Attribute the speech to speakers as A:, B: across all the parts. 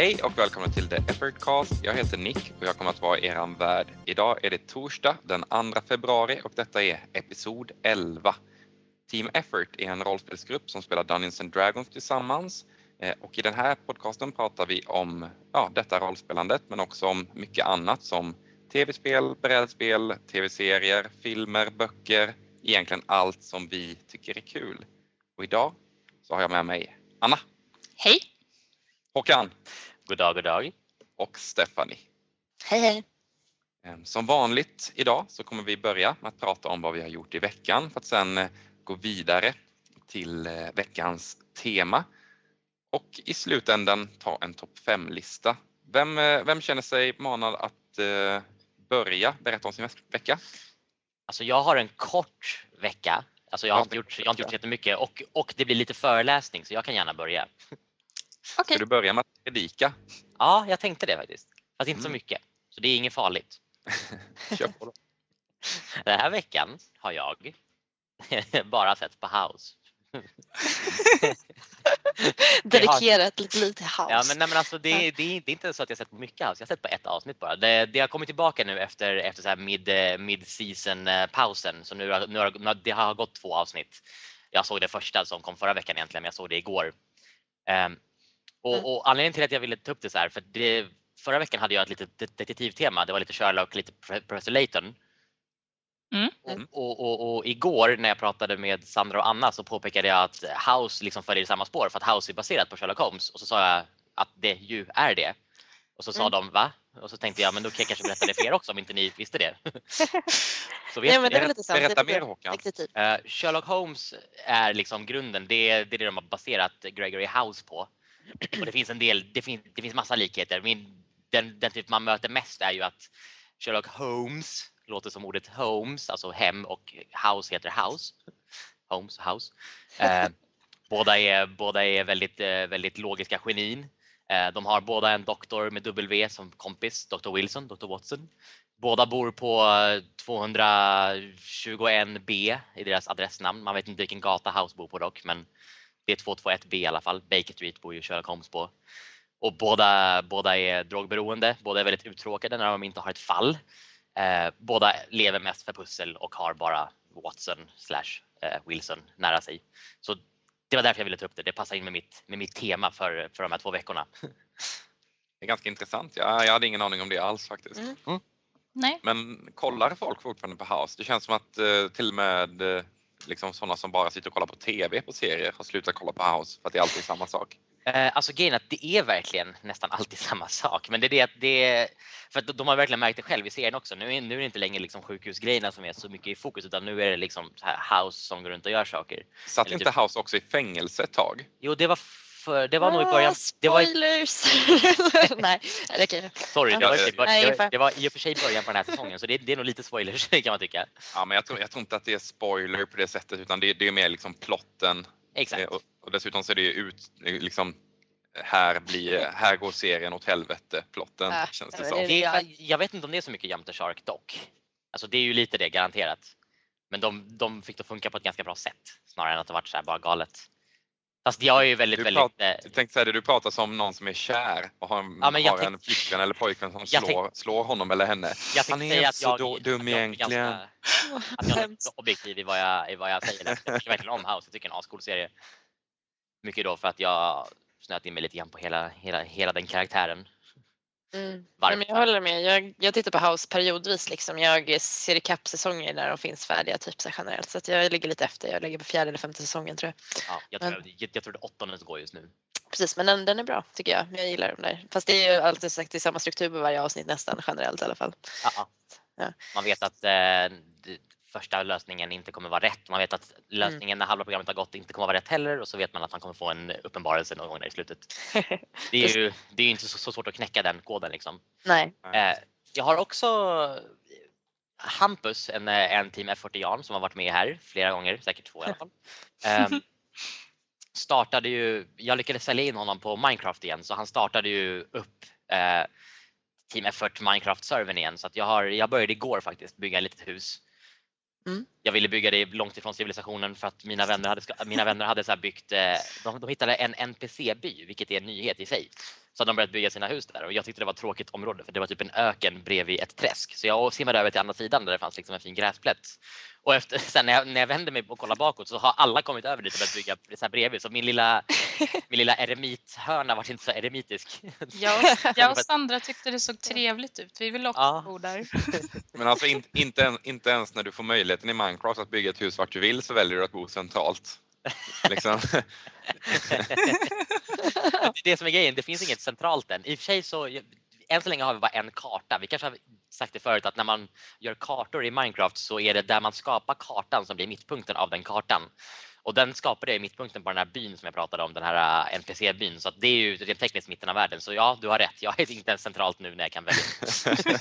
A: Hej och välkomna till The Effortcast. Jag heter Nick och jag kommer att vara er värd. Idag är det torsdag den 2 februari och detta är episod 11. Team Effort är en rollspelsgrupp som spelar Dungeons and Dragons tillsammans eh, och i den här podcasten pratar vi om ja, detta rollspelandet men också om mycket annat som tv-spel, brädspel, tv-serier, filmer, böcker, egentligen allt som vi tycker är kul. Och idag så har jag med mig Anna.
B: Hej!
A: Håkan.
C: God dag, god dag.
A: Och Stephanie.
B: Hej hej!
A: Ehm, som vanligt idag så kommer vi börja med att prata om vad vi har gjort i veckan för att sen eh, gå vidare till eh, veckans tema och i slutändan ta en topp 5-lista. Vem, eh, vem känner sig manad att börja berätta om sin vecka?
C: Alltså jag har en kort vecka. Alltså jag har inte gjort, jag har inte gjort jättemycket och, och det blir lite föreläsning så jag kan gärna börja.
A: Okay. Ska du börja med att predika?
C: Ja, jag tänkte det faktiskt. Fast inte mm. så mycket. Så det är inget farligt.
A: Kör på då.
C: Den här veckan har jag bara sett på House.
B: Dedikerat lite lite house.
C: Ja men, nej, men alltså det, det, det, är inte så att jag sett mycket house, jag har sett på ett avsnitt bara. Det, det har kommit tillbaka nu efter, efter så här mid, mid season eh, pausen så nu, nu har det har gått två avsnitt. Jag såg det första som kom förra veckan egentligen men jag såg det igår. Um, och, mm. och, anledningen till att jag ville ta upp det så här för det, förra veckan hade jag ett litet detektivtema. Det var lite Sherlock, lite Professor Layton. Mm. Och, och, och, och, igår när jag pratade med Sandra och Anna så påpekade jag att House liksom följer samma spår för att House är baserat på Sherlock Holmes och så sa jag att det ju är det. Och så sa mm. de va? Och så tänkte jag men då kan jag kanske berätta det för er också om inte ni visste det.
B: så vet, Nej, men det är lite sant.
A: Berätta mer Håkan.
C: Uh, Sherlock Holmes är liksom grunden, det är, det är det de har baserat Gregory House på. Och det finns en del, det finns, det finns massa likheter. Min, den, den typ man möter mest är ju att Sherlock Holmes låter som ordet homes, alltså hem och house heter house. Holmes, house. Eh, båda, är, båda är väldigt, eh, väldigt logiska genin. Eh, de har båda en doktor med W som kompis, Dr. Wilson, Dr. Watson. Båda bor på 221B i deras adressnamn. Man vet inte vilken gata House bor på dock, men det är 221B i alla fall. Baker Street bor ju Sherlock Holmes på. Och båda, båda är drogberoende. Båda är väldigt uttråkade när de inte har ett fall. Eh, båda lever mest för pussel och har bara Watson slash eh, Wilson nära sig. Så det var därför jag ville ta upp det. Det passar in med mitt, med mitt tema för, för de här två veckorna.
A: Det är ganska intressant. Jag, jag hade ingen aning om det alls faktiskt. Mm.
B: Mm. Nej.
A: Men kollar folk fortfarande på House? Det känns som att eh, till och med eh, liksom sådana som bara sitter och kollar på TV på serier har slutat kolla på House för att det är alltid samma sak.
C: Eh, alltså grejen är att det är verkligen nästan alltid samma sak. Men det är det att det är, för att de har verkligen märkt det själv i serien också. Nu är, nu är det inte längre liksom sjukhusgrejerna som är så mycket i fokus utan nu är det liksom House som går runt och gör saker.
A: Satt Eller inte typ... House också i fängelse ett tag?
C: Jo, det var för, det var nog i början.
B: Spoilers!
C: Det
B: var... Nej, okej.
C: Sorry, det var, det, var, det var i och för sig början på den här säsongen så det, det är nog lite spoilers kan man tycka.
A: Ja, men jag tror, jag tror inte att det är spoiler på det sättet utan det, det är mer liksom plotten.
C: Exakt.
A: Och, och dessutom ser det ju ut liksom här, blir, här går serien åt helvete, plotten äh, känns det som.
C: Det, jag vet inte om det är så mycket Jump the Shark dock. Alltså det är ju lite det garanterat. Men de, de fick det funka på ett ganska bra sätt snarare än att det varit så här bara galet. Fast jag är ju väldigt,
A: du
C: väldigt... Pratar,
A: jag tänkte säga det, du pratar som någon som är kär och har, en, ja, har tänk... en flickvän eller pojkvän som slår, tänk... slår honom eller henne.
C: Jag Han är
A: att så jag, dum egentligen. Ganska,
C: att jag är objektiv i vad jag, i vad jag säger. Jag tycker verkligen om House, jag tycker är en ascool serie. Mycket då för att jag snöat in mig lite grann på hela, hela, hela den karaktären.
B: Mm. men jag håller med. Jag, jag tittar på House periodvis. Liksom. Jag ser ikapp säsonger när de finns färdiga typ, så generellt. Så jag ligger lite efter. Jag ligger på fjärde eller femte säsongen tror jag.
C: Ja, jag, tror, men, jag, jag tror det åttonde går just nu.
B: Precis, men den, den är bra tycker jag. Jag gillar den där. Fast det är ju alltid sagt i samma struktur på varje avsnitt nästan generellt i alla fall.
C: Ja. ja. Man vet att eh, första lösningen inte kommer vara rätt. Man vet att lösningen mm. när halva programmet har gått inte kommer vara rätt heller och så vet man att man kommer få en uppenbarelse någon gång där i slutet. Det är ju det är inte så, så svårt att knäcka den koden liksom.
B: Nej.
C: Eh, jag har också Hampus, en, en team F40 som har varit med här flera gånger, säkert två i alla fall. Eh, startade ju, jag lyckades sälja in honom på Minecraft igen så han startade ju upp eh, Team Effort Minecraft-servern igen så att jag, har, jag började igår faktiskt bygga ett litet hus Mm. Jag ville bygga det långt ifrån civilisationen för att mina vänner hade, mina vänner hade så byggt, eh, de, de hittade en NPC-by, vilket är en nyhet i sig. Så hade de börjat bygga sina hus där och jag tyckte det var ett tråkigt område för det var typ en öken bredvid ett träsk. Så jag simmade över till andra sidan där det fanns liksom en fin gräsplätt. Och efter, sen när jag, när jag vände mig och kollade bakåt så har alla kommit över dit och börjat bygga så här bredvid. Så min lilla, min lilla eremithörna var inte så eremitisk.
D: Jag, jag och Sandra tyckte det såg trevligt ut. Vi vill också ja. bo där.
A: Men alltså in, inte, inte ens när du får möjligheten i Minecraft att bygga ett hus vart du vill så väljer du att bo centralt. Liksom.
C: det är det som är grejen, det finns inget centralt än. I och för sig så, än så länge har vi bara en karta. Vi kanske har sagt det förut att när man gör kartor i Minecraft så är det där man skapar kartan som blir mittpunkten av den kartan. Och den skapade jag i mittpunkten på den här byn som jag pratade om, den här äh, NPC-byn. Så det är ju rent tekniskt mitten av världen. Så ja, du har rätt. Jag är inte ens centralt nu när jag kan välja.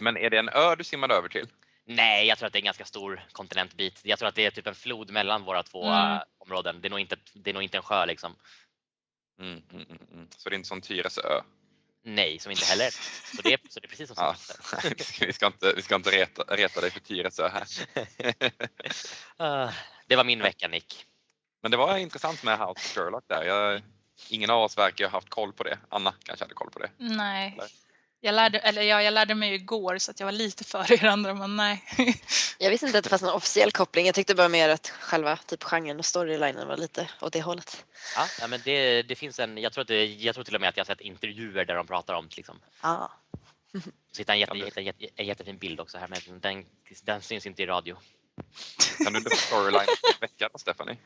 A: Men är det en ö du simmade över till?
C: Nej, jag tror att det är en ganska stor kontinentbit. Jag tror att det är typ en flod mellan våra två mm. Äh, områden. Det är, nog inte, det är nog inte en sjö liksom.
A: Mm, mm, mm. mm. Så det är inte som Tyresö?
C: Nej, som inte heller så det, är, så det är precis som ja.
A: vi, ska inte, vi ska inte reta, reta dig för Tyresö här.
C: Ah, det var min vecka Nick.
A: Men det var intressant med House of Sherlock där. Jag, ingen av oss verkar ha haft koll på det. Anna kanske hade koll på det?
D: Nej. Eller? Jag lärde, eller ja, jag lärde mig igår så att jag var lite före er andra men nej.
B: jag visste inte att det fanns någon officiell koppling. Jag tyckte bara mer att själva typ genren och storylinen var lite åt det hållet.
C: Ja, ja men det, det finns en, jag tror, att det, jag tror till och med att jag har sett intervjuer där de pratar om liksom.
B: Ah.
C: Så hittade en, jätte, jätte, jätte, en jättefin bild också här men den, den syns inte i radio.
A: Kan du dra storylinen på din vecka då Stephanie?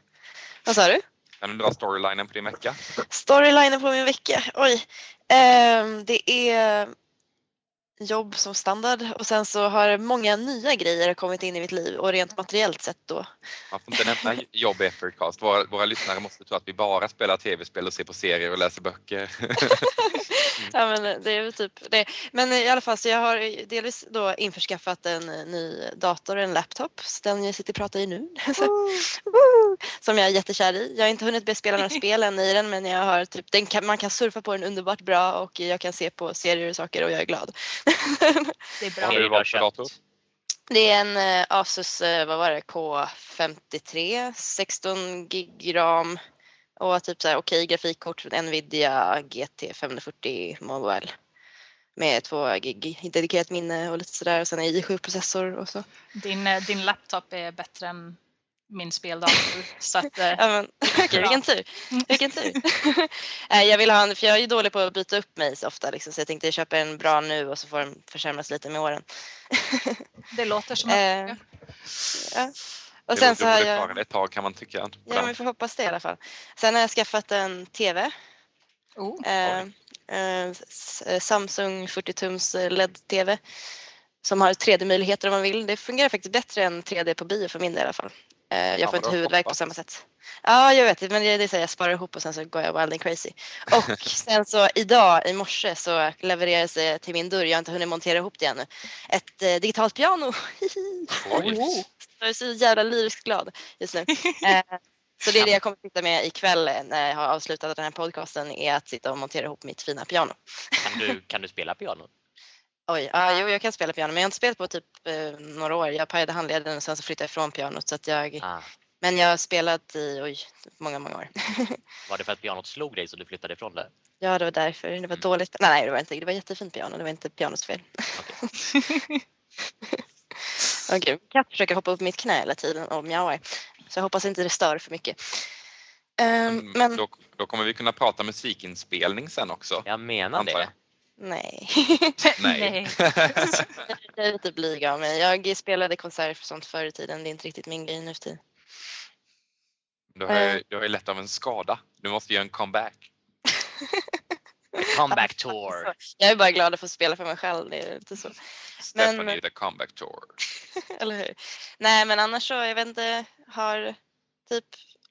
B: Vad sa du?
A: Kan du dra storylinen på din vecka?
B: Storylinen på min vecka? Oj. Um, det är jobb som standard och sen så har många nya grejer kommit in i mitt liv och rent materiellt sett då.
A: Man får inte nämna jobb i Effortcast. Våra, våra lyssnare måste tro att vi bara spelar tv-spel och ser på serier och läser böcker.
B: ja men det är väl typ det. Men i alla fall så jag har delvis då införskaffat en ny dator, en laptop, den jag sitter och pratar i nu. som jag är jättekär i. Jag har inte hunnit spela några spel än i den men jag har typ, den kan, man kan surfa på den underbart bra och jag kan se på serier och saker och jag är glad.
D: Det är bra.
A: Vad har du valt för dator?
B: Det är en uh, Asus, uh, vad var det, K53, 16 gig ram och typ så här okej okay, grafikkort från Nvidia GT 540 Mobile med 2 gig dedikerat minne och lite sådär och sen en i7 processor och så.
D: Din, eh, din laptop är bättre än min speldator. Så att, ja,
B: men, okay, vilken tur. Vilken tur. jag vill ha en, för jag är ju dålig på att byta upp mig så ofta liksom, så jag tänkte jag köper en bra nu och så får den försämras lite med åren.
D: det låter som att
B: ja. Och sen så har jag...
A: ett tag kan man tycka. Ja,
B: men vi får hoppas det i alla fall. Sen har jag skaffat en TV.
D: Oh.
B: Eh, eh, Samsung 40 tums LED-TV som har 3D-möjligheter om man vill. Det fungerar faktiskt bättre än 3D på bio för min del i alla fall. Eh, jag får inte huvudvärk på samma sätt. Ja, jag vet men det är så jag sparar ihop och sen så går jag wild and crazy. Och sen så idag i morse så levererades det till min dörr, jag har inte hunnit montera ihop det ännu, ett eh, digitalt piano.
A: Oj.
B: Jag är så jävla lyriskt glad just nu. Eh, så det är det jag kommer att sitta med ikväll när jag har avslutat den här podcasten är att sitta och montera ihop mitt fina piano.
C: Kan du, kan du spela piano?
B: Oj, ah, jo jag kan spela piano men jag har inte spelat på typ eh, några år. Jag pajade handleden och sen så flyttade jag ifrån pianot så att jag ah. Men jag har spelat i oj, många, många år.
C: var det för att pianot slog dig så du flyttade ifrån det?
B: Ja, det var därför. Det var mm. dåligt. Nej, nej, det var inte. Det var jättefint piano. Det var inte pianots fel. Okej. Okay. Katt försöker hoppa upp mitt knä hela tiden och mjauar. Så jag hoppas inte det stör för mycket. Um, men...
A: Då, då, kommer vi kunna prata musikinspelning sen också.
C: Jag menar det. Jag.
B: Nej.
A: Nej.
B: jag är lite blyg av mig. Jag spelade konserter för sånt förr i tiden. Det är inte riktigt min grej nu för tiden.
A: Du har, ju, du har ju lätt av en skada. Du måste göra en comeback.
C: comeback tour.
B: Jag är bara glad att få spela för mig själv. Det är inte så.
A: Stephanie men, the comeback tour.
B: eller hur? Nej men annars så, jag vet inte, har typ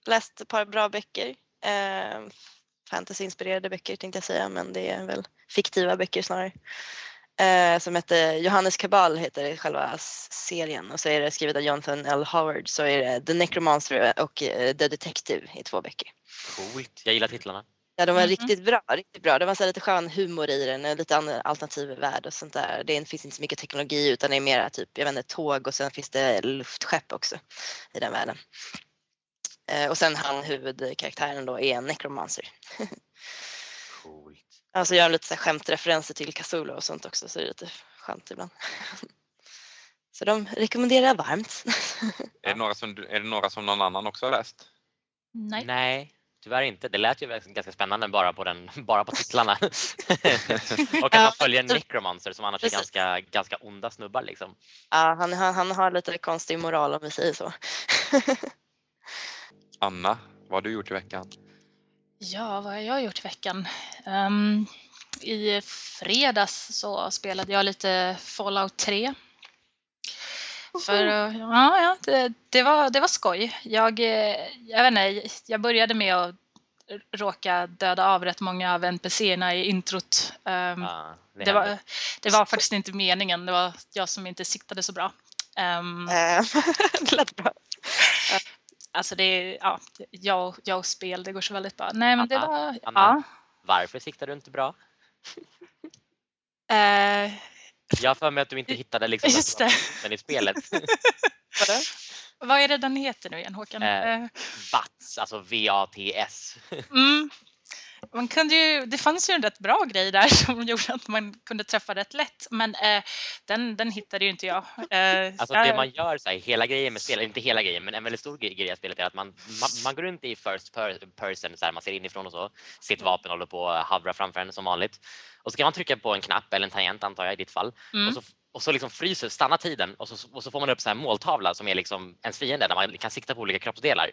B: läst ett par bra böcker. Eh, fantasyinspirerade böcker tänkte jag säga men det är väl fiktiva böcker snarare. Eh, som heter Johannes Kabal heter själva serien och så är det skrivet av Jonathan L. Howard så är det The Necromancer och eh, The Detective i två böcker.
C: Coolt, jag gillar titlarna.
B: Ja, de var mm. riktigt bra. Riktigt bra. Det var så lite skön humor i den, lite alternativ värld och sånt där. Det finns inte så mycket teknologi utan det är mer typ, jag vet inte, tåg och sen finns det luftskepp också i den världen. Eh, och sen han huvudkaraktären då är en necromancer.
C: Coolt.
B: Alltså gör lite så här skämtreferenser till Cthulhu och sånt också så det är lite skönt ibland. Så de rekommenderar jag varmt.
A: Är det, några som, är det några som någon annan också har läst?
C: Nej. Nej. Tyvärr inte. Det lät ju ganska spännande bara på, den, bara på titlarna. och att man följer Necromancer som annars är ganska, ganska onda snubbar. Liksom.
B: Ja, han, han, han har lite konstig moral om vi säger så.
A: Anna, vad har du gjort i veckan?
D: Ja, vad har jag gjort i veckan? Um, I fredags så spelade jag lite Fallout 3. För, ja, ja det, det, var, det var skoj. Jag, jag, vet inte, jag började med att råka döda av rätt många av NPCerna i introt. Um, ah, det, det, var, det var faktiskt inte meningen, det var jag som inte siktade så bra. Um, det lät bra. Alltså det är, ja, jag, jag och spel, det går så väldigt bra. Nej men det var,
C: Anna, ja. Varför siktar du inte bra? Uh, jag för mig att du inte hittade liksom
D: Just det.
C: i spelet.
D: Vad är det den heter nu igen Håkan?
C: Eh, VATS, alltså V-A-T-S.
D: Mm man kunde ju, det fanns ju en rätt bra grej där som gjorde att man kunde träffa rätt lätt men eh, den, den hittade ju inte jag.
C: Eh, alltså det man gör, så här, hela grejen med spelet, inte hela grejen men en väldigt stor grej i spelet är att man, man, man går runt i first person, så här, man ser inifrån och så, sitt vapen håller på att havra framför en som vanligt. Och så kan man trycka på en knapp eller en tangent antar jag i ditt fall mm. och så och så liksom fryser, stannar tiden och så, och så får man upp en måltavla som är liksom ens fiende där man kan sikta på olika kroppsdelar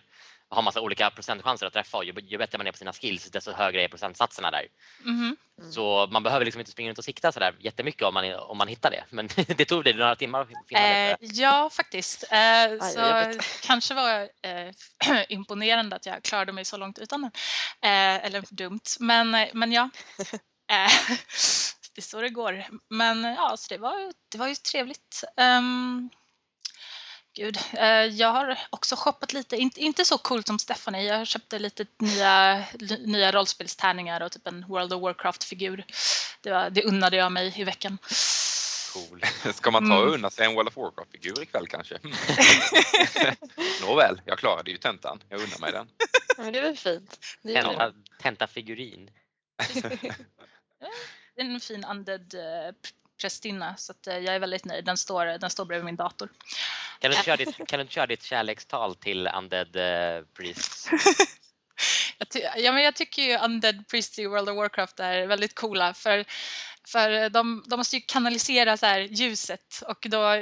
C: har massa olika procentchanser att träffa och ju, ju bättre man är på sina skills desto högre är procentsatserna där.
D: Mm.
C: Så man behöver liksom inte springa runt och sikta sådär jättemycket om man, om man hittar det. Men det tog dig några timmar att finna det.
D: Eh, ja faktiskt. Eh, så kanske var eh, imponerande att jag klarade mig så långt utan den. Eh, eller dumt. Men, men ja. Eh, det är så det går. Men ja, så det var, det var ju trevligt. Um, Gud, eh, jag har också shoppat lite, inte så coolt som Stephanie. Jag köpte lite nya, nya rollspelstärningar och typ en World of Warcraft-figur. Det, det unnade jag mig i veckan.
A: Cool. Ska man ta och mm. unna sig en World of Warcraft-figur ikväll kanske? Nåväl, jag klarade ju tentan. Jag unnar mig den.
B: Ja, det är väl fint.
C: Tenta,
D: är en fin undead eh, prästinna så att eh, jag är väldigt nöjd. Den står, den står bredvid min dator.
C: Kan du köra ditt, kan du köra ditt kärlekstal till Undead uh, Priests?
D: jag, ja, men jag tycker ju Undead Priests i World of Warcraft är väldigt coola för, för de, de måste ju kanalisera så här ljuset och då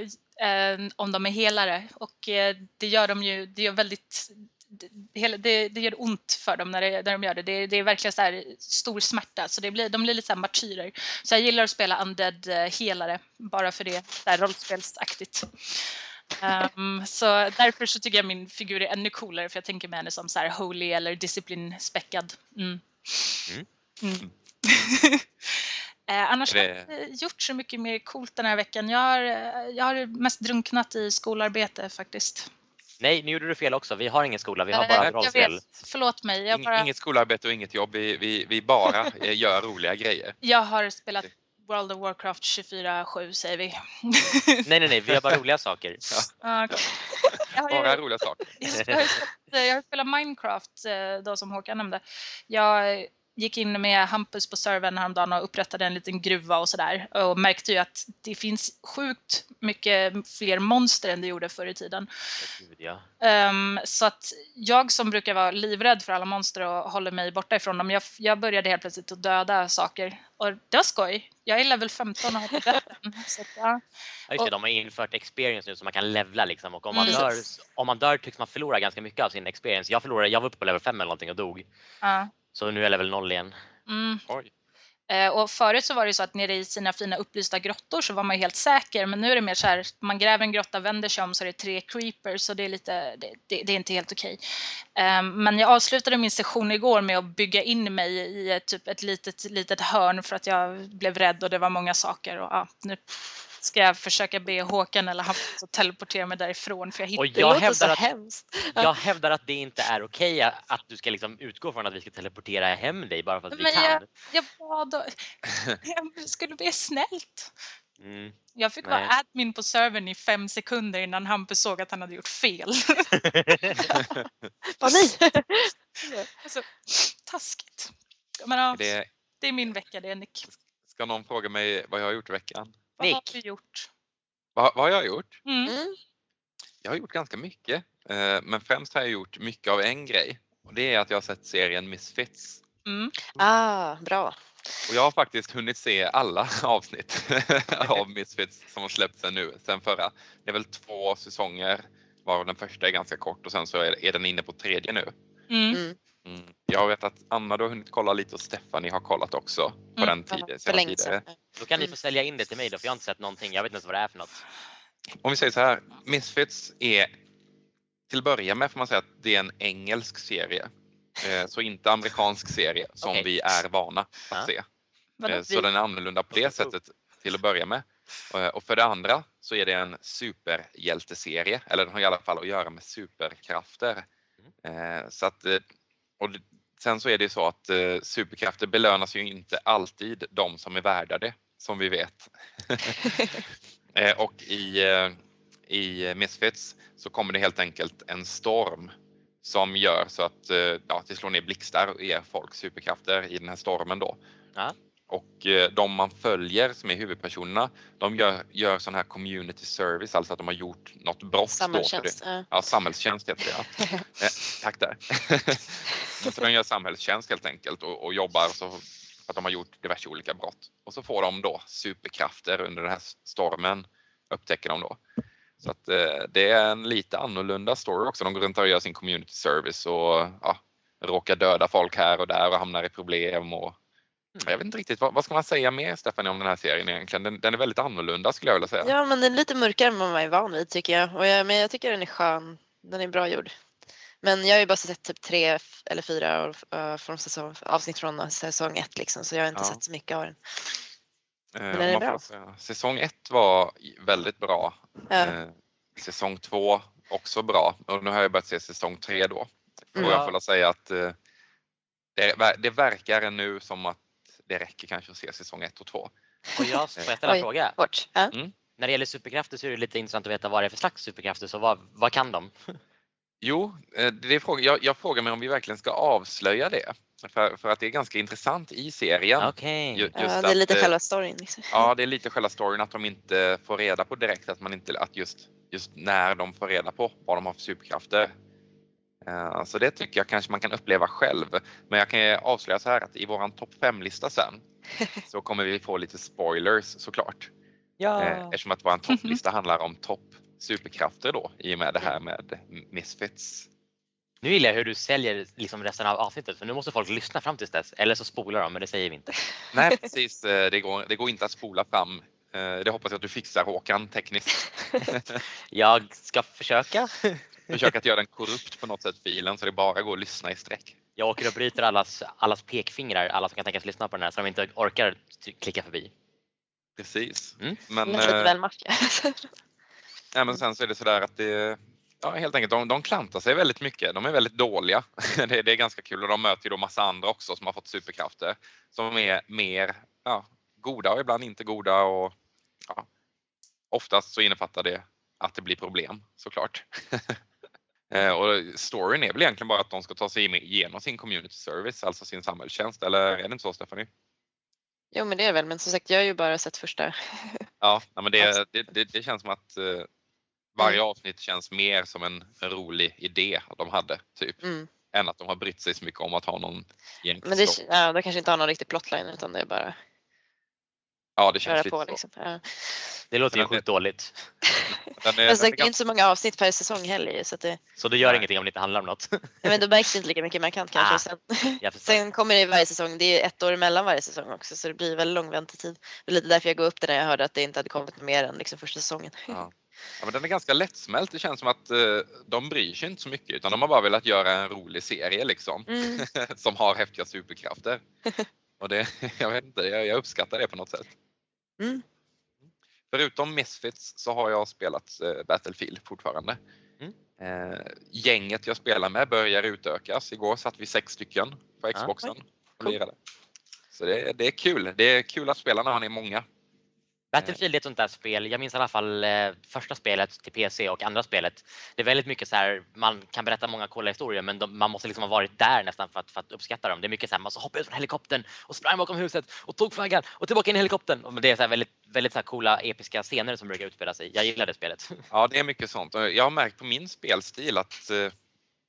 D: eh, om de är helare och eh, det gör de ju, det gör väldigt det, det, det, gör ont för dem när, det, när de gör det. Det, det är verkligen så här stor smärta så det blir, de blir lite så martyrer. Så jag gillar att spela undead eh, helare bara för det, här rollspelsaktigt. Um, så därför så tycker jag min figur är ännu coolare för jag tänker mig henne som så här holy eller disciplinspäckad. Mm. Mm. Mm. eh, annars har jag inte gjort så mycket mer coolt den här veckan. Jag har, eh, jag har mest drunknat i skolarbete faktiskt.
C: Nej, nu gjorde du fel också. Vi har ingen skola, vi har bara rollspel.
D: Förlåt mig. Jag
A: bara... Inget skolarbete och inget jobb. Vi, vi, vi bara gör roliga grejer.
D: Jag har spelat World of Warcraft 24-7 säger vi.
C: nej, nej, nej, vi har bara roliga saker.
A: Ja. Okay. bara roliga saker.
D: jag har spelat Minecraft eh, då som Håkan nämnde. Jag gick in med Hampus på servern häromdagen och upprättade en liten gruva och sådär och märkte ju att det finns sjukt mycket fler monster än det gjorde förr i tiden.
C: Ja.
D: Um, så att jag som brukar vara livrädd för alla monster och håller mig borta ifrån dem, jag, jag började helt plötsligt att döda saker och det var skoj. Jag är level 15 och har så att, ja.
C: ja, just det, de har infört experience nu så man kan levla liksom och om man, mm. dör, om man dör tycks man förlora ganska mycket av sin experience. Jag förlorade, jag var uppe på level 5 eller någonting och dog.
D: Ja.
C: Så nu är level 0 igen.
D: Mm. Eh, och förut så var det så att nere i sina fina upplysta grottor så var man helt säker men nu är det mer så här, man gräver en grotta, vänder sig om så är det tre creepers så det är lite, det, det, det är inte helt okej. Okay. Um, men jag avslutade min session igår med att bygga in mig i ett, typ ett litet, litet hörn för att jag blev rädd och det var många saker och ja, nu ska jag försöka be Håkan eller Hampus att teleportera mig därifrån för jag hittar
C: Och
B: Det
C: jag
B: låter
C: hävdar
B: så
C: att-
B: hemskt.
C: Jag hävdar att det inte är okej att du ska liksom utgå från att vi ska teleportera hem dig bara för att vi
D: Men
C: kan.
D: Jag bad och, jag skulle be snällt.
C: Mm.
D: Jag fick
C: Nej.
D: vara admin på servern i fem sekunder innan Hampus såg att han hade gjort fel.
B: Vad ni?
D: alltså, taskigt. Men ja,
A: Det,
D: det är min vecka det, Nick.
A: ska någon fråga mig vad jag har gjort i veckan?
D: Vad har
C: Nick.
D: du gjort?
A: Vad, vad har jag gjort?
D: Mm.
B: Mm.
A: Jag har gjort ganska mycket, eh, men främst har jag gjort mycket av en grej och det är att jag har sett serien Misfits.
D: Mm.
B: Ah, bra.
A: Och jag har faktiskt hunnit se alla avsnitt av Misfits som har släppts sen nu, sen förra. Det är väl två säsonger varav den första är ganska kort och sen så är, är den inne på tredje nu.
D: Mm.
B: Mm.
A: Mm. Jag vet att Anna du har hunnit kolla lite och Stephanie har kollat också på
D: Mm.
A: den tiden.
B: för länge sedan.
C: Då kan ni
B: Mm.
C: få sälja in det till mig då för jag har inte sett någonting. Jag vet inte ens vad det är för något.
A: Om vi säger så här, Misfits är till att börja med får man säga att det är en engelsk serie. Eh, Så inte amerikansk serie som
C: Okej.
A: vi är vana att se. Eh, Så den är annorlunda på det sättet till att börja med. Eh, Och för det andra så är det en superhjälteserie, eller den har i alla fall att göra med superkrafter. Eh, Så att, och sen så är det ju så att eh, superkrafter belönas ju inte alltid de som är värda det, som vi vet. Eh, Och i, eh, i Misfits så kommer det helt enkelt en storm som gör så att eh, ja, det slår ner blixtar och ger folk superkrafter i den här stormen då.
C: Ja.
A: Och eh, de man följer som är huvudpersonerna, de gör, gör sån här community service, alltså att de har gjort något brott. Då
B: Samhällstjänst.
A: det.
B: Ja.
A: Ja, samhällstjänst heter det. Ja. Eh, tack där. så de gör samhällstjänst helt enkelt och, och jobbar så för att de har gjort diverse olika brott. Och så får de då superkrafter under den här stormen, upptäcker de då. Så att eh, det är en lite annorlunda story också. De går runt och gör sin community service och ja, råkar döda folk här och där och hamnar i problem. Och, jag vet inte riktigt, vad, vad ska man säga mer Stephanie om den här serien egentligen? Den, den är väldigt annorlunda skulle jag vilja säga.
B: ja, men den är lite mörkare än vad man är van vid tycker jag. Och jag men jag tycker den är skön. Den är bra gjord. Men jag har ju bara sett typ tre eller fyra av- äh, från säsong, avsnitt från säsong ett liksom, så jag har inte
A: Ja.
B: sett så mycket av den.
A: Eh,
B: den
A: om
B: är bra.
A: säga. Säsong ett var väldigt bra.
B: Ja.
A: Eh, säsong två också bra och nu har jag börjat se säsong tre då. Och
B: Mm.
A: jag får säga att det, det verkar nu som att det räcker kanske att se säsong ett och två.
C: Och jag får jag ställa en fråga?
B: Ja.
C: När det gäller superkrafter så är det lite intressant att veta vad det är för slags superkrafter. Så vad, vad kan de?
A: Jo, eh, det är fråga, jag, jag frågar mig om vi verkligen ska avslöja det. För, för att det är ganska intressant i serien.
C: Okej.
A: Ju- Just
B: Ja, det är
A: att,
B: lite
A: eh,
B: själva storyn. Liksom.
A: Ja, det är lite själva storyn att de inte får reda på direkt att man inte, att just, just när de får reda på vad de har för superkrafter. Eh, Så det tycker jag kanske man kan uppleva själv. Men jag kan avslöja så här att i våran topp 5-lista sen så kommer vi få lite spoilers såklart.
C: Ja.
A: Eh, Eftersom att våran topplista handlar om topp superkrafter då i och med det här med Misfits.
C: Nu gillar jag hur du säljer liksom resten av avsnittet för nu måste folk lyssna fram tills dess. Eller så spolar de, men det säger vi inte.
A: Nej precis, eh, det går, det går inte att spola fram. Det hoppas jag att du fixar Håkan tekniskt.
C: Jag ska försöka.
A: Försök att göra den korrupt på något sätt filen så det bara går att lyssna i sträck.
C: Jag åker och bryter allas, allas pekfingrar, alla som kan tänkas lyssna på den här, så de inte orkar klicka förbi.
A: Precis.
C: Mm.
A: Men,
B: lite
A: eh,
B: väl maffia.
A: nej, men sen så är det sådär att det, ja, helt enkelt, de, de klantar sig väldigt mycket. De är väldigt dåliga. Det, det är ganska kul och de möter ju då massa andra också som har fått superkrafter som är mer ja, goda och ibland inte goda och ja, oftast så innefattar det att det blir problem såklart. Eh, och storyn är väl egentligen bara att de ska ta sig igenom sin community service, alltså sin samhällstjänst, eller är det inte så Stephanie?
B: Jo men det är väl, men som sagt jag har ju bara sett första.
A: Ja, men det,
B: Alltså-
A: det, det, det känns som att eh, varje avsnitt känns mer som en, en rolig idé de hade, typ,
B: Mm.
A: än att de har brytt sig så mycket om att ha någon egentlig
B: Men det, ja, de kanske inte har någon riktig plotline utan det är bara
A: Ja, det känns lite
B: på
A: så.
B: liksom. Ja.
C: Det låter ju sjukt dåligt.
A: Den är,
B: sagt, det är inte så många avsnitt per säsong heller så att det,
C: Så det gör
A: Nej.
C: ingenting om det inte handlar om något.
B: ja, men då märks det inte lika mycket man kan kanske.
C: Ah.
B: Sen, sen kommer det i varje säsong, det är ett år emellan varje säsong också så det blir väldigt lång väntetid. Det är lite därför jag går upp det när jag hörde att det inte hade kommit mer än liksom första säsongen.
A: Ja. Ja, men den är ganska lättsmält. Det känns som att eh, de bryr sig inte så mycket utan de har bara velat göra en rolig serie liksom
B: Mm.
A: som har häftiga superkrafter. Och det, jag vet inte, jag, jag uppskattar det på något sätt.
B: Mm.
A: förutom Misfits så har jag spelat eh, Battlefield fortfarande. Mm. Eh, gänget jag spelar med börjar utökas. Igår satt vi sex stycken på Xboxen och lirade. Så det, det, är kul. Det är kul att spela när man är många.
C: Battlefield är ett sånt där spel, jag minns i alla fall eh, första spelet till PC och andra spelet. Det är väldigt mycket så här, man kan berätta många coola historier men de, man måste liksom ha varit där nästan för att, för att uppskatta dem. Det är mycket så här, man så hoppa ut från helikoptern och sprang bakom huset och tog flaggan och tillbaka in i helikoptern. Och det är så väldigt, väldigt så coola episka scener som brukar utspela sig. Jag gillar det spelet.
A: Ja, det är mycket sånt. Jag har märkt på min spelstil att, eh,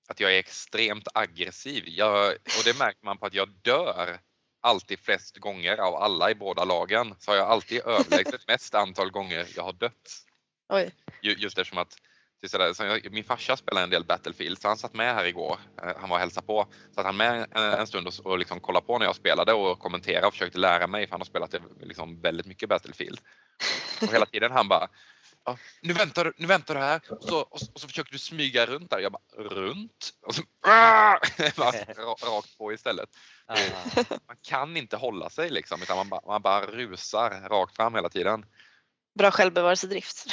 A: att jag är extremt aggressiv. Jag, och det märker man på att jag dör alltid flest gånger av alla i båda lagen så har jag alltid överlägset mest antal gånger jag har dött.
B: Oj.
A: Just eftersom att min farsa spelar en del Battlefield så han satt med här igår. Eh, han var och hälsade på. Så att han med en stund och liksom kollade på när jag spelade och kommenterade och försökte lära mig för han har spelat liksom väldigt mycket Battlefield. Och hela tiden han bara Ja, nu, väntar, nu väntar du här och så, och, och så försöker du smyga runt där. Jag bara, runt? Och så, rakt på istället. Man kan inte hålla sig liksom utan man bara, man bara rusar rakt fram hela tiden.
B: Bra självbevarelsedrift.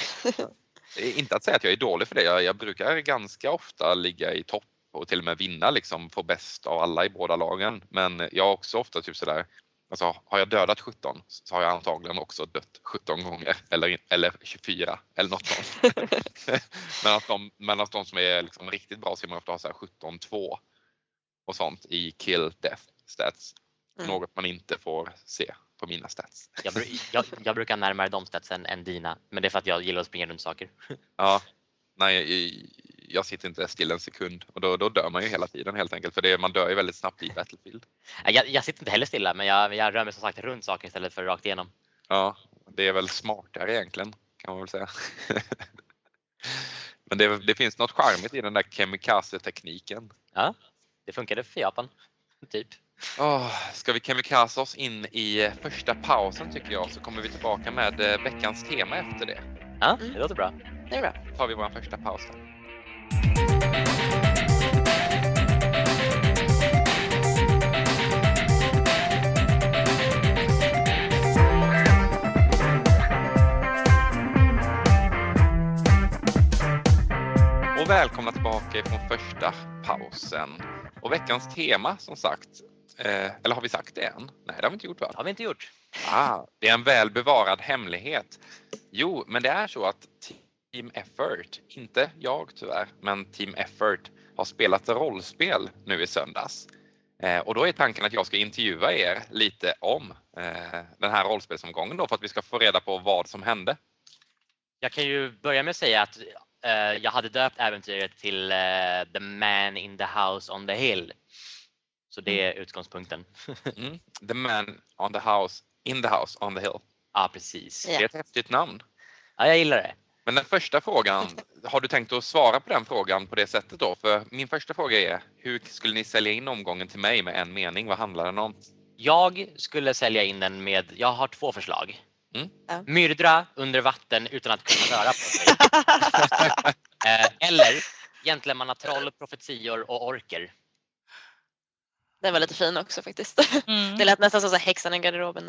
A: inte att säga att jag är dålig för det. Jag, jag, brukar ganska ofta ligga i topp och till och med vinna liksom, få bäst av alla i båda lagen. Men jag har också ofta typ sådär Alltså har jag dödat 17 så har jag antagligen också dött 17 gånger eller, eller 24 eller något sånt. men, att de, men att de som är liksom riktigt bra så man ofta ha 17-2 och sånt i kill death stats. Mm. Något man inte får se på mina stats.
C: jag, jag, jag, brukar närmare de statsen än dina men det är för att jag gillar att springa runt saker.
A: ja, nej jag sitter inte still en sekund och då, då dör man ju hela tiden helt enkelt för det, man dör ju väldigt snabbt i Battlefield.
C: Jag, jag sitter inte heller stilla men jag, jag rör mig som sagt runt saker istället för rakt igenom.
A: Ja, det är väl smartare egentligen kan man väl säga. men det, det, finns något charmigt i den där kamikaze-tekniken.
C: Ja, det funkade för Japan, typ.
A: Oh, ska vi kamikaze oss in i första pausen tycker jag så kommer vi tillbaka med eh, veckans tema efter det.
C: Ja, det låter bra.
B: Det är bra.
A: Då tar vi vår första paus. Då. Och välkomna tillbaka från första pausen. Och veckans tema som sagt, eh, eller har vi sagt det än? Nej, det har vi inte gjort va?
C: Det har vi inte gjort.
A: Ah, det är en väl bevarad hemlighet. Jo, men det är så att Team Effort, inte jag tyvärr, men Team Effort har spelat rollspel nu i söndags. Eh, och då är tanken att jag ska intervjua er lite om eh, den här rollspelsomgången då för att vi ska få reda på vad som hände.
C: Jag kan ju börja med att säga att eh, jag hade döpt äventyret till The Man in the House on the Hill. Så det är mm. utgångspunkten.
A: mm. The Man on the House, in the House on the Hill.
C: Ja precis.
A: Det är ett häftigt namn.
C: Ja, jag gillar det.
A: Men den första frågan, har du tänkt att svara på den frågan på det sättet då? För min första fråga är, hur skulle ni sälja in omgången till mig med en mening? Vad handlar den om?
C: Jag skulle sälja in den med, jag har två förslag. Mm. Myrdra under vatten utan att kunna röra på sig. Eh, eller gentlemannatroll, profetior och orker.
B: Den var lite fin också faktiskt. Mm. Det lät nästan som häxan i garderoben.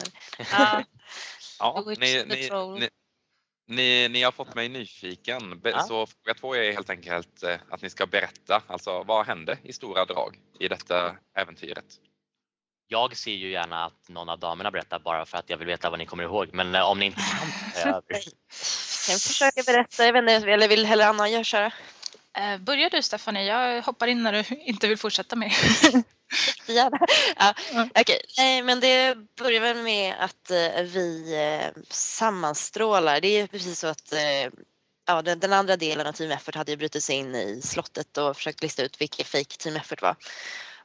B: Ja.
A: ja, ni, ni, ni, ni, ni har fått mig nyfiken. Ja. Så fråga två är helt enkelt eh, att ni ska berätta, alltså vad hände i stora drag i detta äventyret?
C: Jag ser ju gärna att någon av damerna berättar bara för att jag vill veta vad ni kommer ihåg. Men eh, om ni inte kan.
B: Jag kan försöka berätta. Jag vet inte, eller vill hellre Anna köra?
D: Eh, börjar du Stephanie? Jag hoppar in när du inte vill fortsätta mer.
B: Gärna. Ja, okay. Nej, men det börjar väl med att eh, vi eh, sammanstrålar. Det är precis så att eh, ja, den, den, andra delen av Team Effort hade ju brutit sig in i slottet och försökt lista ut vilka fake Team Effort var.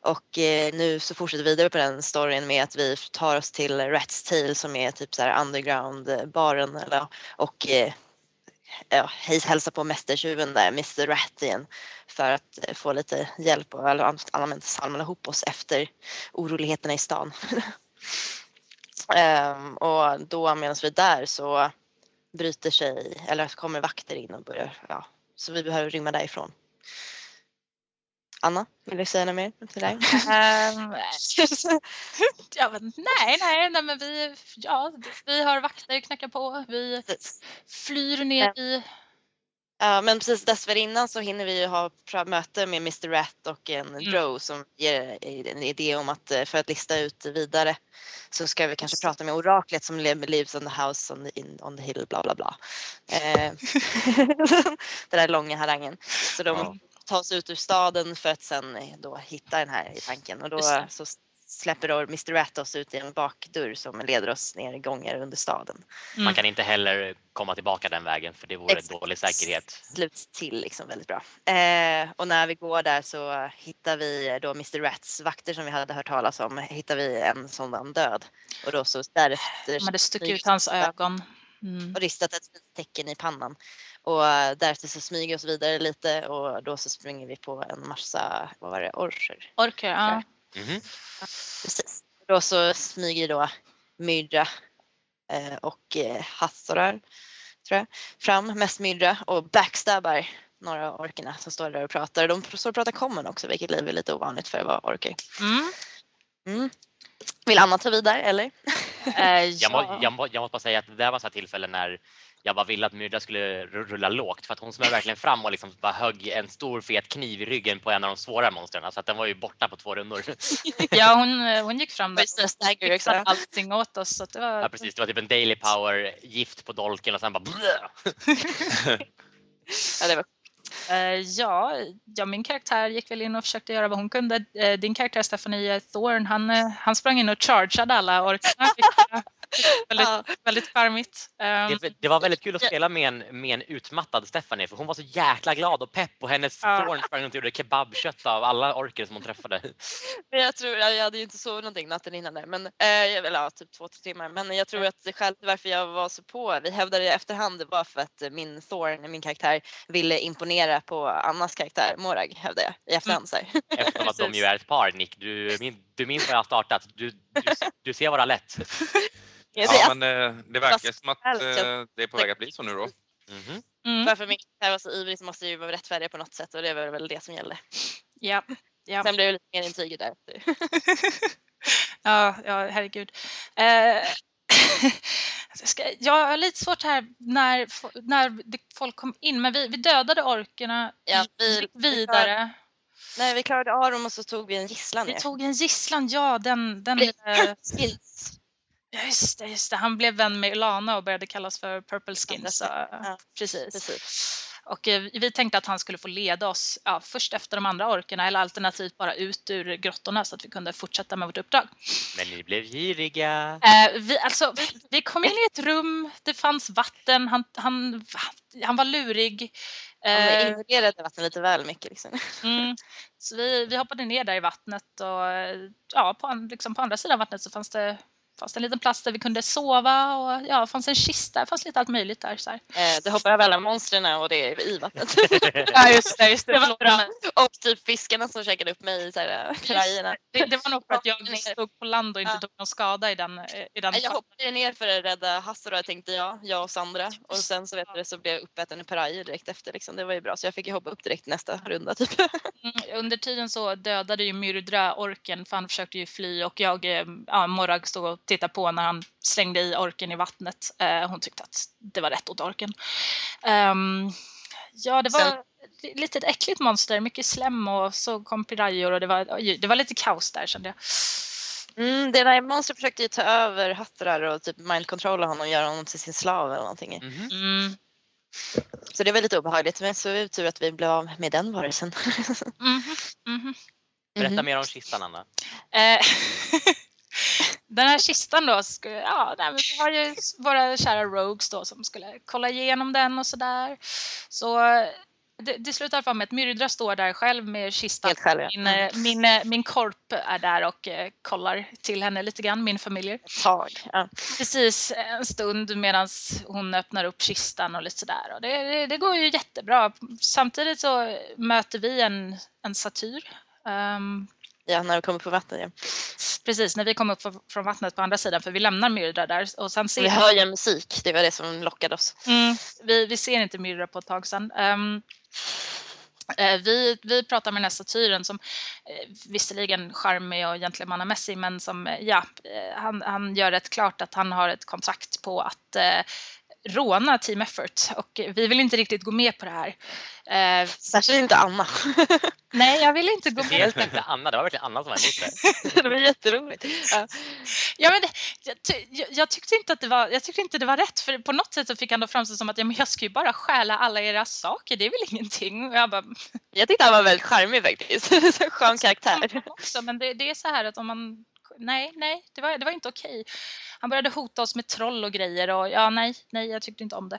B: Och eh, nu så fortsätter vi vidare på den storyn med att vi tar oss till Rats Tail som är typ så här underground-baren och eh, ja, hälsa på mästertjuven där, Mr Rattian, för att få lite hjälp och allmänt samla ihop oss efter oroligheterna i stan. um, och då medan vi är där så bryter sig, eller kommer vakter in och börjar, ja, så vi behöver rymma därifrån. Anna, vill du säga något mer till dig?
D: Um, ja, men, nej, nej, nej, men vi, ja, vi har vakter knackar på. Vi flyr ner i
B: Ja, men precis dessförinnan så hinner vi ju ha möte med Mr Rat och en mm. Drow som ger en idé om att eh, för att lista ut vidare så ska vi kanske prata med oraklet som lives on the house on the, in, on the hill bla bla bla. Eh, den där långa harangen. Så de ja. Tar sig ut ur staden för att sen eh, då hitta den här i tanken och då så släpper då Mr Rat oss ut i en bakdörr som leder oss ner i gångar under staden.
C: Mm. Man kan inte heller komma tillbaka den vägen för det vore Exakt. dålig säkerhet.
B: Slut till liksom väldigt bra. Eh, och när vi går där så hittar vi då Mr Rats vakter som vi hade hört talas om, hittar vi en sådan död. Och då så därefter.
D: De hade stuckit ut hans ögon.
B: Mm. Och ristat ett tecken i pannan. Och därefter så smyger vi oss vidare lite och då så springer vi på en massa, vad var det, orcher?
D: Orker, ja.
B: Mm. Precis. Då så smyger då Mydra eh, och eh, Hassorar tror jag, fram, mest Mydra och backstabbar några av orkerna som står där och pratar. De står och pratar common också vilket är lite ovanligt för att vara orker. Mm. Mm. Vill Anna ta vidare eller?
C: Eh, jag, må, jag, må, jag måste bara säga att det där var så tillfälle när jag bara ville att Myrda skulle rulla lågt för att hon smög verkligen fram och liksom bara högg en stor fet kniv i ryggen på en av de svåra monstren så att den var ju borta på två rundor.
D: ja hon, hon gick fram och fixade allting åt oss. Så det var...
C: Ja precis, det var typ en daily power gift på dolken och sen bara
B: ja, det var
D: Uh, ja, ja, min karaktär gick väl in och försökte göra vad hon kunde. Uh, din karaktär Stephanie Thorn, han, uh, han sprang in och chargeade alla orkarna. väldigt, ja. väldigt charmigt.
C: Um, det, det, var väldigt kul att spela med en, med en utmattad Stephanie för hon var så jäkla glad och pepp och hennes ja. Thorn sprang runt och gjorde kebabkött av alla orker som hon träffade.
B: Jag tror, jag hade ju inte sovit någonting natten innan där, men, eller ja, typ två, tre timmar. Men jag tror att själv varför jag var så på, vi hävdade i efterhand, var för att min Thorn, min karaktär, ville imponera på Annas karaktär Morag hävdar jag i efterhand. Mm.
C: Eftersom att de ju är ett par Nick. Du, du minns vad jag har startat. Du, du, du ser vara lätt.
A: Ja men eh, det verkar som att eh, det är på väg att bli så nu då.
B: Mm -hmm. mm. Varför karaktär var så ivrig så måste jag ju vara rättfärdig på något sätt och det var väl det som gällde.
D: Ja. ja.
B: Sen blev det lite mer intyget där.
D: ja, ja herregud. Eh, jag har lite svårt här när, när folk kom in, men vi, vi dödade orkerna ja, vi, vidare.
B: Vi nej, vi klarade av dem och så tog vi en gisslan.
D: Vi tog en gisslan, ja. Den, den, Ja, just det, just det. Han blev vän med Lana och började kallas för Purple Skin. Så,
B: ja, precis. precis.
D: Och eh, vi tänkte att han skulle få leda oss ja, först efter de andra orkerna eller alternativt bara ut ur grottorna så att vi kunde fortsätta med vårt uppdrag.
C: Men ni blev giriga.
D: Eh, vi, alltså, vi kom in i ett rum, det fanns vatten, han, han, han var lurig.
B: Han eh, ignorerade vattnet lite väl mycket. Liksom.
D: Mm, så vi, vi hoppade ner där i vattnet och ja, på, liksom på andra sidan vattnet så fanns det fanns det en liten plats där vi kunde sova och ja, fanns en kista, det fanns lite allt möjligt där. Så här.
B: Eh, det hoppar över alla monstren och det är i vattnet.
D: ja just det, just det. det var bra.
B: Och typ fiskarna som käkade upp mig i så här,
D: krajerna. Det, det, var nog för att jag stod på land och inte ja. tog någon skada i den. I den
B: jag hoppade ner för att rädda Hasse och tänkte jag, jag och Sandra. Och sen så vet du, så blev jag uppäten i pirajer direkt efter. Liksom. Det var ju bra så jag fick ju hoppa upp direkt nästa runda. Typ.
D: Mm, under tiden så dödade ju Myrdra orken för han försökte ju fly och jag, eh, ja, Morag stod och titta på när han slängde i orken i vattnet. Eh, hon tyckte att det var rätt åt orken. Um, ja, det var Sen... lite ett äckligt monster, mycket slem och så kom pirajor och det var, det var lite kaos där kände jag.
B: Mm, det där monstret försökte ju ta över Hattrar och typ mindcontrolla honom och göra honom till sin slav eller någonting. Mm. Mm. Så det var lite obehagligt men så är det tur att vi blev av med den varelsen. Mm.
C: -hmm. Berätta mhm. mer om kistan Anna.
D: Den här kistan då, skulle, ja, nej, vi har ju våra kära Rogues då som skulle kolla igenom den och sådär. Så det, det slutar för med att Myrdra står där själv med kistan.
B: Själv, ja.
D: min, eh, min, eh, min korp är där och eh, kollar till henne lite grann, min familj.
B: Tag. Ja.
D: Precis en stund medan hon öppnar upp kistan och lite sådär. Och det, det, det, går ju jättebra. Samtidigt så möter vi en, en satyr. Um,
B: Ja, när vi kommer på vattnet. Ja.
D: Precis, när vi kom upp från vattnet på andra sidan för vi lämnar Myrda där. Och sen ser
B: vi hör ju musik, det var det som lockade oss.
D: Mm, vi, vi ser inte Myrda på ett tag sedan. Um, Eh, vi, vi pratar med den här satyren som eh, visserligen charmig och gentlemannamässig men som eh, ja, han, han gör rätt klart att han har ett kontrakt på att råna Team Effort och vi vill inte riktigt gå med på det här.
B: Eh, Särskilt inte Anna.
D: Nej, jag vill inte gå med.
C: Speciellt inte Anna, det var verkligen Anna som var emot det.
B: det var jätteroligt. Ja.
D: Ja, men det, jag, jag, tyckte inte att det var, jag tyckte inte det var rätt för på något sätt så fick han då framstå som att ja, men jag ska ju bara stjäla alla era saker, det är väl ingenting. Och jag, bara,
B: jag tyckte han var väldigt charmig faktiskt, skön karaktär.
D: Också, men det, det är så här att om man nej, nej, det var, det var inte okej. Han började hota oss med troll och grejer och ja, nej, nej, jag tyckte inte om det.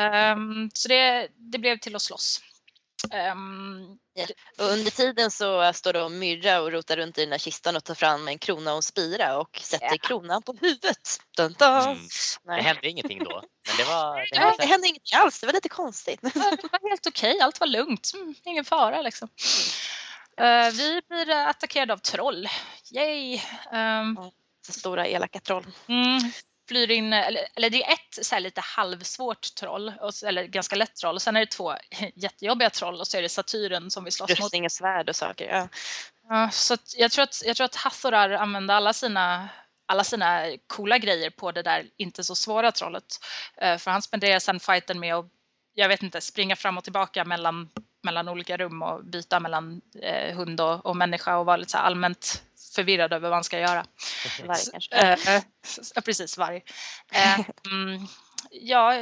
D: Um, så det, det blev till att slåss.
B: Um, ja. och under tiden så står då Myrra och rotar runt i den här kistan och tar fram en krona och en spira och sätter yeah. kronan på huvudet. Dun, dun. Mm.
C: Det hände ingenting då. Men det, var,
B: det, var, det hände ingenting alls, det var lite konstigt.
D: Det var helt okej, allt var lugnt, mm, ingen fara liksom. Uh, vi blir attackerade av troll. Yay! Um,
B: stora elaka troll.
D: Mm, flyr in, eller, eller, det är ett så lite halvsvårt troll, och, eller ganska lätt troll och sen är det två jättejobbiga troll och så är det satyren som vi slåss mot.
B: Rustning och svärd och saker. Ja.
D: ja så jag, tror att, jag tror att Hathorar använde alla sina alla sina coola grejer på det där inte så svåra trollet. Uh, för han spenderar sen fighten med att, jag vet inte, springa fram och tillbaka mellan mellan olika rum och byta mellan eh, hund och, och människa och vara lite så allmänt förvirrad över vad man ska göra.
B: Varg kanske? Äh,
D: äh, precis, varg. Äh, mm, ja,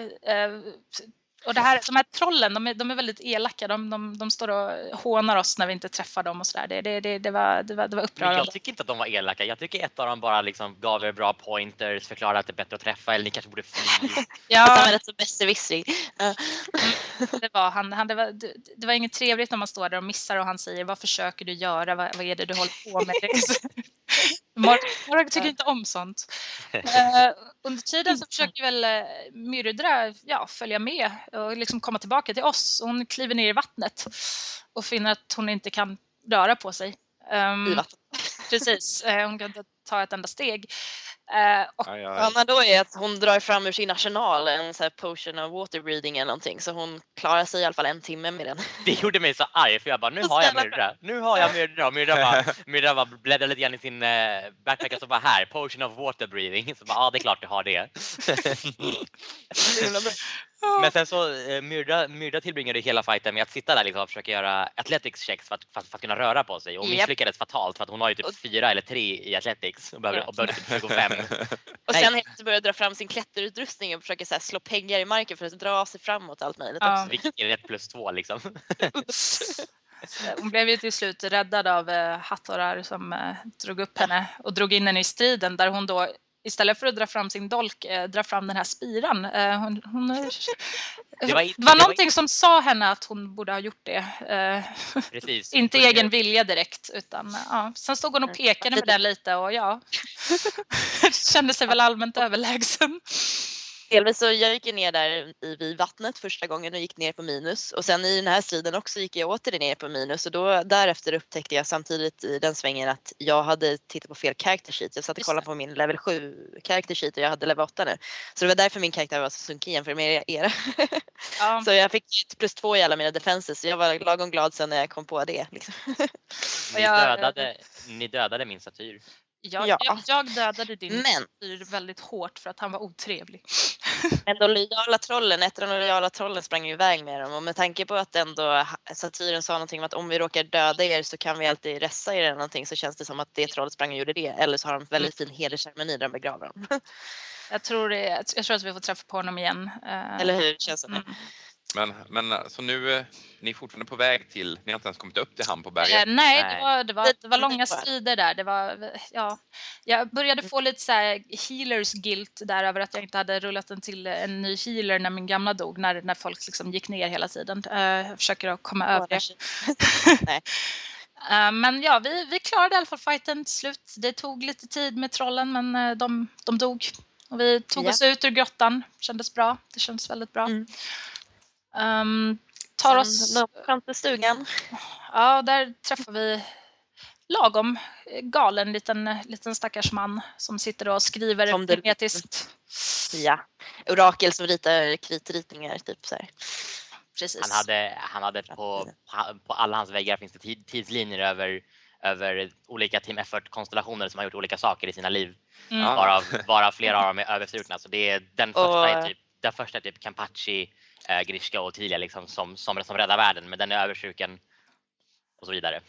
D: och det här, de här trollen, de är, de är väldigt elaka. De, de, de står och hånar oss när vi inte träffar dem och sådär. Det, det, det, det, var, det, var, det var upprörande.
C: jag tycker inte att de var elaka. Jag tycker ett av dem bara liksom gav er bra pointers, förklarade att det är bättre att träffa eller ni kanske borde fly.
B: ja, att han var rätt så besserwissrig.
D: Mm, det var han. han det, var, det, det var inget trevligt när man står där och missar och han säger vad försöker du göra? Vad, vad är det du håller på med? Mark tycker inte om sånt. Uh, under tiden så försöker väl uh, Myrdra ja, följa med och liksom komma tillbaka till oss. Hon kliver ner i vattnet och finner att hon inte kan röra på sig.
B: Um, I vattnet.
D: Precis, uh, hon kan inte ta ett enda steg. Uh,
B: och, aj, aj. Ja, då är att hon drar fram ur sin arsenal en så här potion of water breathing eller någonting så hon klarar sig i alla fall en timme med den.
C: Det gjorde mig så arg för jag bara nu har jag Myrra, nu har jag Myrra och Myrra bara, Myrra bara bläddrade lite grann i sin uh, backpack och så bara här, potion of water breathing. Så bara ja det är klart du har det. Men sen så eh, Myrda, Myrda tillbringade hela fighten med att sitta där liksom och försöka göra athletics checks för att, för, för att kunna röra på sig och yep. misslyckades fatalt för att hon har ju typ fyra eller tre i athletics och behöver, och behöver typ 25.
B: och sen helt började dra fram sin klätterutrustning och försöka så här, slå pengar i marken för att dra sig framåt allt möjligt. Ja.
C: Vilket är ett plus två liksom.
D: Hon blev ju till slut räddad av uh, Hattorar som uh, drog upp henne och drog in henne i striden där hon då istället för att dra fram sin dolk, eh, dra fram den här spiran. Eh, hon, hon, det var, var, det var någonting var... som sa henne att hon borde ha gjort det. Eh, Precis. Inte egen vilja direkt utan ja. Sen stod hon och pekade med den lite och ja, kände sig väl allmänt överlägsen.
B: Delvis så jag gick ner där i, vid vattnet första gången och gick ner på minus och sen i den här striden också gick jag åter ner på minus och då därefter upptäckte jag samtidigt i den svängen att jag hade tittat på fel character sheet. Jag satt och kollade på min level 7 character sheet och jag hade level 8 nu. Så det var därför min karaktär var så sunkig jämfört med era. Ja. så jag fick plus två i alla mina defenses så jag var lagom glad sen när jag kom på det. Liksom.
C: ni, dödade, ni dödade min satyr.
D: Jag, ja. jag, jag dödade din men, väldigt hårt för att han var otrevlig.
B: Men de lojala trollen, ett av de lojala trollen sprang ju iväg med dem och med tanke på att ändå satyren sa någonting om att om vi råkar döda er så kan vi alltid ressa er eller någonting så känns det som att det trollet sprang och gjorde det. Eller så har de väldigt fin hedersceremoni där de begraver dem.
D: Jag tror, det, jag tror att vi får träffa på honom igen.
B: Eh, eller hur, känns det. Mm.
A: Men, men så nu, eh, ni är fortfarande på väg till, ni har inte ens kommit upp till hamn på berget?
D: Eh, nej, det var, det, var, det var långa strider där. Det var, ja, jag började få lite så här healers guilt där över att jag inte hade rullat en till en ny healer när min gamla dog, när, när folk liksom gick ner hela tiden. Uh, jag försöker att komma över det. Uh, men ja, vi, vi klarade i alla fall fighten till slut. Det tog lite tid med trollen men de, de dog. Och vi tog ja. oss ut ur grottan. Kändes bra. Det kändes väldigt bra. Mm. Um, tar oss...
B: Fram till stugan.
D: Ja, där träffar vi lagom galen liten, liten stackars man som sitter och skriver mimetiskt.
B: Ja, orakel som ritar kritritningar typ så här. precis.
C: Han hade, han hade på, på alla hans väggar finns det tid, tidslinjer över, över olika Team Effort-konstellationer som har gjort olika saker i sina liv.
D: Mm.
C: Varav, varav flera av dem är överstrukna. Så det är, den, första
B: Och-
C: är typ, den första är typ Kampachi, eh, Grishka och Tilia liksom, som, som, som räddar världen. Men den är överstruken och så vidare.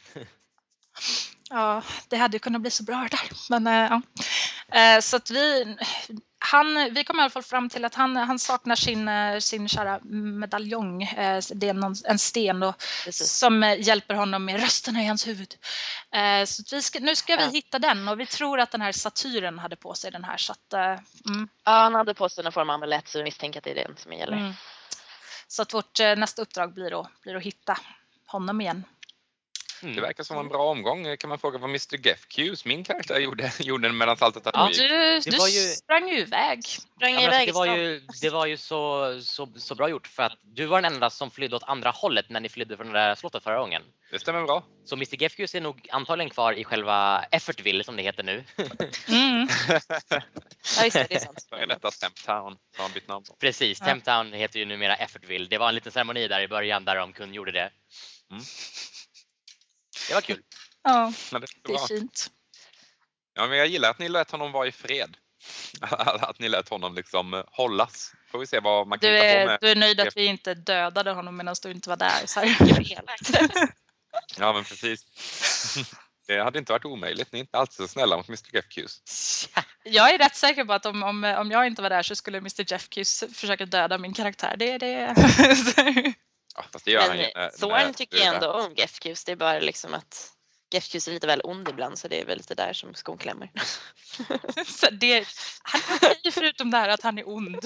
D: Ja, det hade ju kunnat bli så bra det där. Men, eh, ja. Eh, så att vi, han, vi kom i alla fall fram till att han, han saknar sin, eh, sin kära medaljong. Det är någon, en sten då, som hjälper honom med rösterna i hans huvud. Så vi ska, nu ska vi hitta den och vi tror att den här satyren hade på sig den här. Så, att, mm,
B: Ja, han hade på sig någon form av amulett så vi misstänker att det är den som gäller.
D: mm så att vårt eh, nästa uppdrag blir, att, blir att hitta honom igen.
C: Mm.
A: Det verkar som en bra omgång. Kan man fråga vad Mr Gefcuse, min karaktär, gjorde, gjorde medan allt detta
C: Ja,
A: pågick?
D: Du,
C: det
D: du
C: var ju-
D: sprang ju iväg.
B: Sprang
C: Ja, alltså,
B: iväg
C: det var ju, det var ju så, så, så bra gjort för att du var den enda som flydde åt andra hållet när ni flydde från det där slottet förra gången.
A: Det stämmer bra.
C: Så Mr Gefkus är nog antagligen kvar i själva Effortville som det heter nu.
D: Mm.
B: Ja, just det, det är sant.
A: Före detta Stemptown har han bytt namn på.
C: Precis,
D: Ja.
C: Temptown heter ju numera Effortville. Det var en liten ceremoni där i början där de kungjorde det.
A: Mm.
C: Det var kul.
D: Ja,
A: det
D: det är fint.
A: Ja, men jag gillar att ni lät honom vara i fred. Att ni lät honom liksom eh, hållas. Får vi se vad man kan
D: Du är,
A: med.
D: du är nöjd att vi inte dödade honom medan du inte var där. Så här.
A: Ja, men precis. Det hade inte varit omöjligt. Ni är inte alltid så snälla mot Mr Gefcuse.
D: Jag är rätt säker på att om, om, om jag inte var där så skulle Mr Jeff Kiss försöka döda min karaktär. Det är det.
A: Ja, fast det gör han ju.
B: Men
A: när-
B: Thorn
A: när
B: tycker jag ändå om Gefkus. Det är bara liksom att Gefkus är lite väl ond ibland så det är väl lite där som skon klämmer.
D: så det han okej förutom det här att han är ond.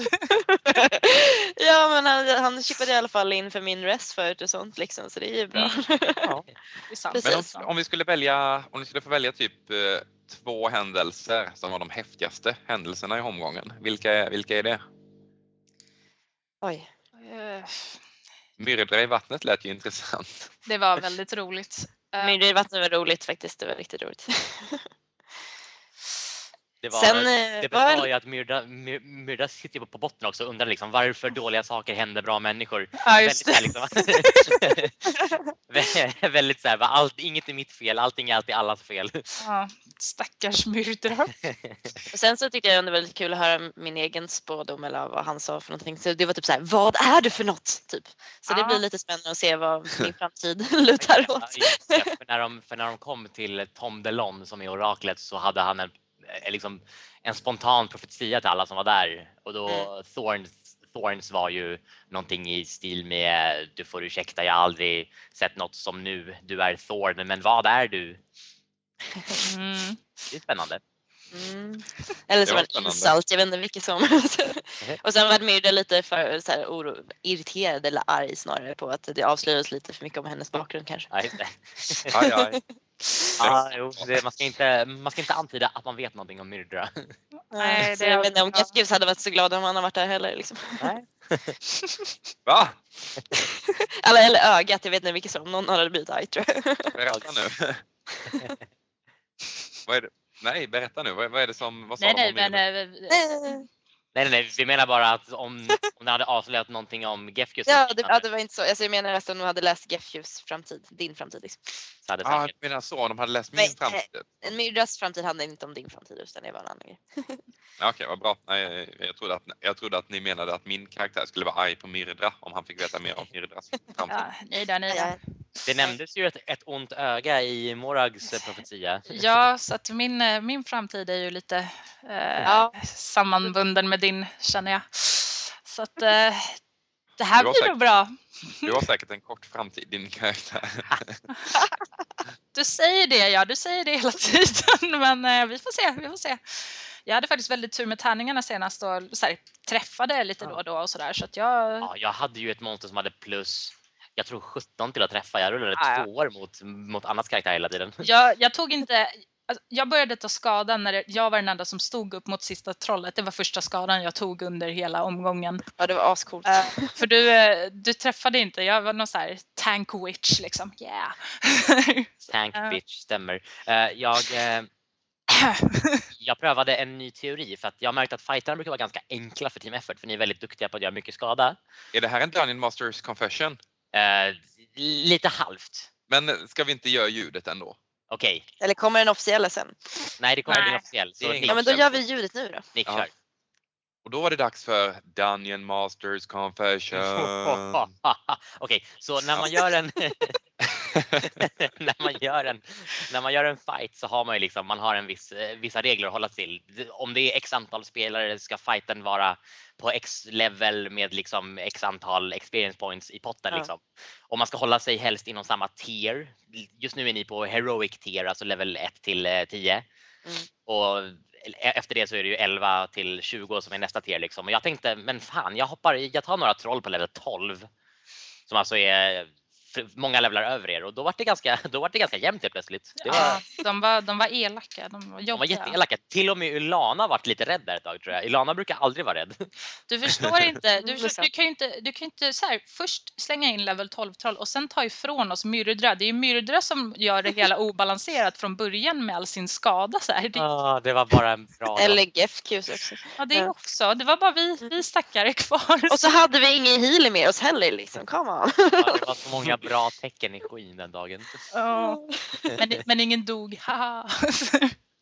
B: ja men han, han chippade i alla fall in för min rest förut och sånt liksom så det är ju bra.
A: Ja.
D: Det är sant.
B: Precis.
A: Men om, om vi skulle välja, om ni skulle få välja typ eh, två händelser som var de häftigaste händelserna i omgången. Vilka, är- vilka är det?
B: Oj.
D: Eh,
A: Myrdra i vattnet lät ju intressant.
D: Det var väldigt roligt.
B: Men det vattnet var roligt faktiskt. Det var riktigt roligt.
C: Det, var,
B: Sen eh,
C: det
B: var
C: var ju att Myrda, My- Myrda sitter på botten också och undrar liksom varför dåliga saker händer bra människor.
D: Ja, just
C: väldigt,
D: det.
C: så här, liksom, Vä- väldigt så här, allt, inget är mitt fel, allting är alltid allas fel.
D: Ja, stackars myrdra.
B: Och sen så tyckte jag det var lite kul att höra min egen spådom eller vad han sa för någonting. Så det var typ så här, vad är du för något? Typ. Så det
D: Ja.
B: blir lite spännande att se vad min framtid lutar
C: Ja,
B: åt.
C: just det, för, när de, för när de kom till Tom DeLon som är oraklet så hade han en, liksom, en spontan profetia till alla som var där och då
B: Mm.
C: Thorns, Thorns var ju någonting i stil med du får ursäkta jag har aldrig sett något som nu, du är Thorn men vad är du?
D: Mm.
C: Det är spännande.
B: Mm. Eller
A: det spännande.
B: insult, jag vet inte vilket som. och sen var Myrda lite för så här, oro, irriterad eller arg snarare på att det avslöjades lite för mycket om hennes bakgrund kanske.
C: Det.
A: Aj, aj.
C: Ja, jo, det, man, ska inte, man ska inte antyda att man vet någonting om Myrdra.
D: Nej, det-
B: jag vet inte om Gibbs hade varit så glad om han hade varit där heller. Liksom.
C: Nej.
A: Va?
B: Eller, eller ögat, jag vet inte vilket som. Någon hade blivit arg tror jag.
A: Berätta nu. vad är det? Nej, berätta nu. Vad, vad är det som, vad sa
D: Nej,
A: de
D: nej,
A: om
D: men
A: Myrdra?
D: eh,
C: Nej, nej, nej, vi menar bara att om, om det hade avslöjat någonting om Gefkus
B: Ja, det, ja, det var inte så. Alltså, jag menar att de hade läst Gibbs framtid, din framtid. Liksom.
C: så hade
A: Ah, du menar så, de hade läst
B: Men,
A: min framtid?
B: En Myrdas framtid handlar inte om din framtid utan det var en annan grej.
A: Ja, Okej, vad bra. Nej, jag, trodde att, jag trodde att ni menade att min karaktär skulle vara arg på Myrdra om han fick veta mer om Myrdras framtid.
D: ja, nej då, nej då.
C: Det nämndes ju ett, ett ont öga i Morags profetia.
D: Ja, så att min, eh, min framtid är ju lite eh,
B: Ja.
D: sammanbunden med din känner jag. Så att eh, det här blir
A: säkert-
D: nog bra.
A: Du har säkert en kort framtid, din karaktär.
D: Du säger det, ja, du säger det hela tiden, men eh, vi får se, vi får se. Jag hade faktiskt väldigt tur med tärningarna senast och så här, träffade lite då och då och sådär så att jag
C: Ja, jag hade ju ett monster som hade plus, jag tror 17 till att träffa. Jag rullade
D: Ja, ja.
C: tvåor mot, mot annat karaktär hela tiden.
D: Jag, jag tog inte... Alltså, jag började ta skada när det, jag var den enda som stod upp mot sista trollet. Det var första skadan jag tog under hela omgången.
B: ja, det var ascoolt.
D: Eh, för du, eh, du träffade inte, jag var någon så här tank witch liksom. Yeah.
C: Tank bitch stämmer. Eh, Jag, eh, jag prövade en ny teori för att jag märkt att fighterna brukar vara ganska enkla för Team Effort för ni är väldigt duktiga på att göra mycket skada.
A: Är det här en Dungeon Masters confession?
C: Eh, lite halvt.
A: Men ska vi inte göra ljudet ändå?
C: Okej,
B: Eller kommer den officiella sen?
C: nej det kommer bli
D: Nej.
C: officiell.
A: Det är
C: Så
A: ingen
C: Nick,
B: Ja men då gör vi ljudet nu då.
C: Nick
A: Ja.
C: kör.
A: Och då var det dags för Dungeon Masters confession.
C: Okej, så när man gör en när man gör en när man gör en fight så har man ju liksom man har en viss eh, vissa regler att hålla till. Om det är x antal spelare ska fighten vara på x level med liksom x antal experience points i potten
B: Ja.
C: liksom. Och man ska hålla sig helst inom samma tier. Just nu är ni på heroic tier, alltså level 1 till eh, 10.
B: Mm.
C: Och E-, efter det så är det ju 11 till 20 som är nästa tier liksom. Och jag tänkte, men fan, jag hoppar, jag tar några troll på level 12. Som alltså är många levlar över er och då var det ganska, då var det ganska jämnt helt plötsligt. Det var,
D: Ja, de, var, de var elaka, de var
C: de
D: jobbiga.
C: var jätteelaka. Till och med Ilana vart lite rädd där ett tag tror jag. Ilana brukar aldrig vara rädd.
D: Du förstår inte. Du, förstår, du kan ju inte, du kan inte så här, först slänga in level 12-troll och sen ta ifrån oss Myrdra. Det är ju Myrdra som gör det hela obalanserat från början med all sin skada. Så här. Det,
C: Ah, det var bara en bra.
B: Eller GFQs också.
D: ja, det är också. Det var bara vi, vi stackare kvar.
B: Och så hade vi ingen healer med oss heller liksom. Come on.
C: Ja, det var så många bra tecken i skyn den dagen.
D: Ja, men, men ingen dog. Haha.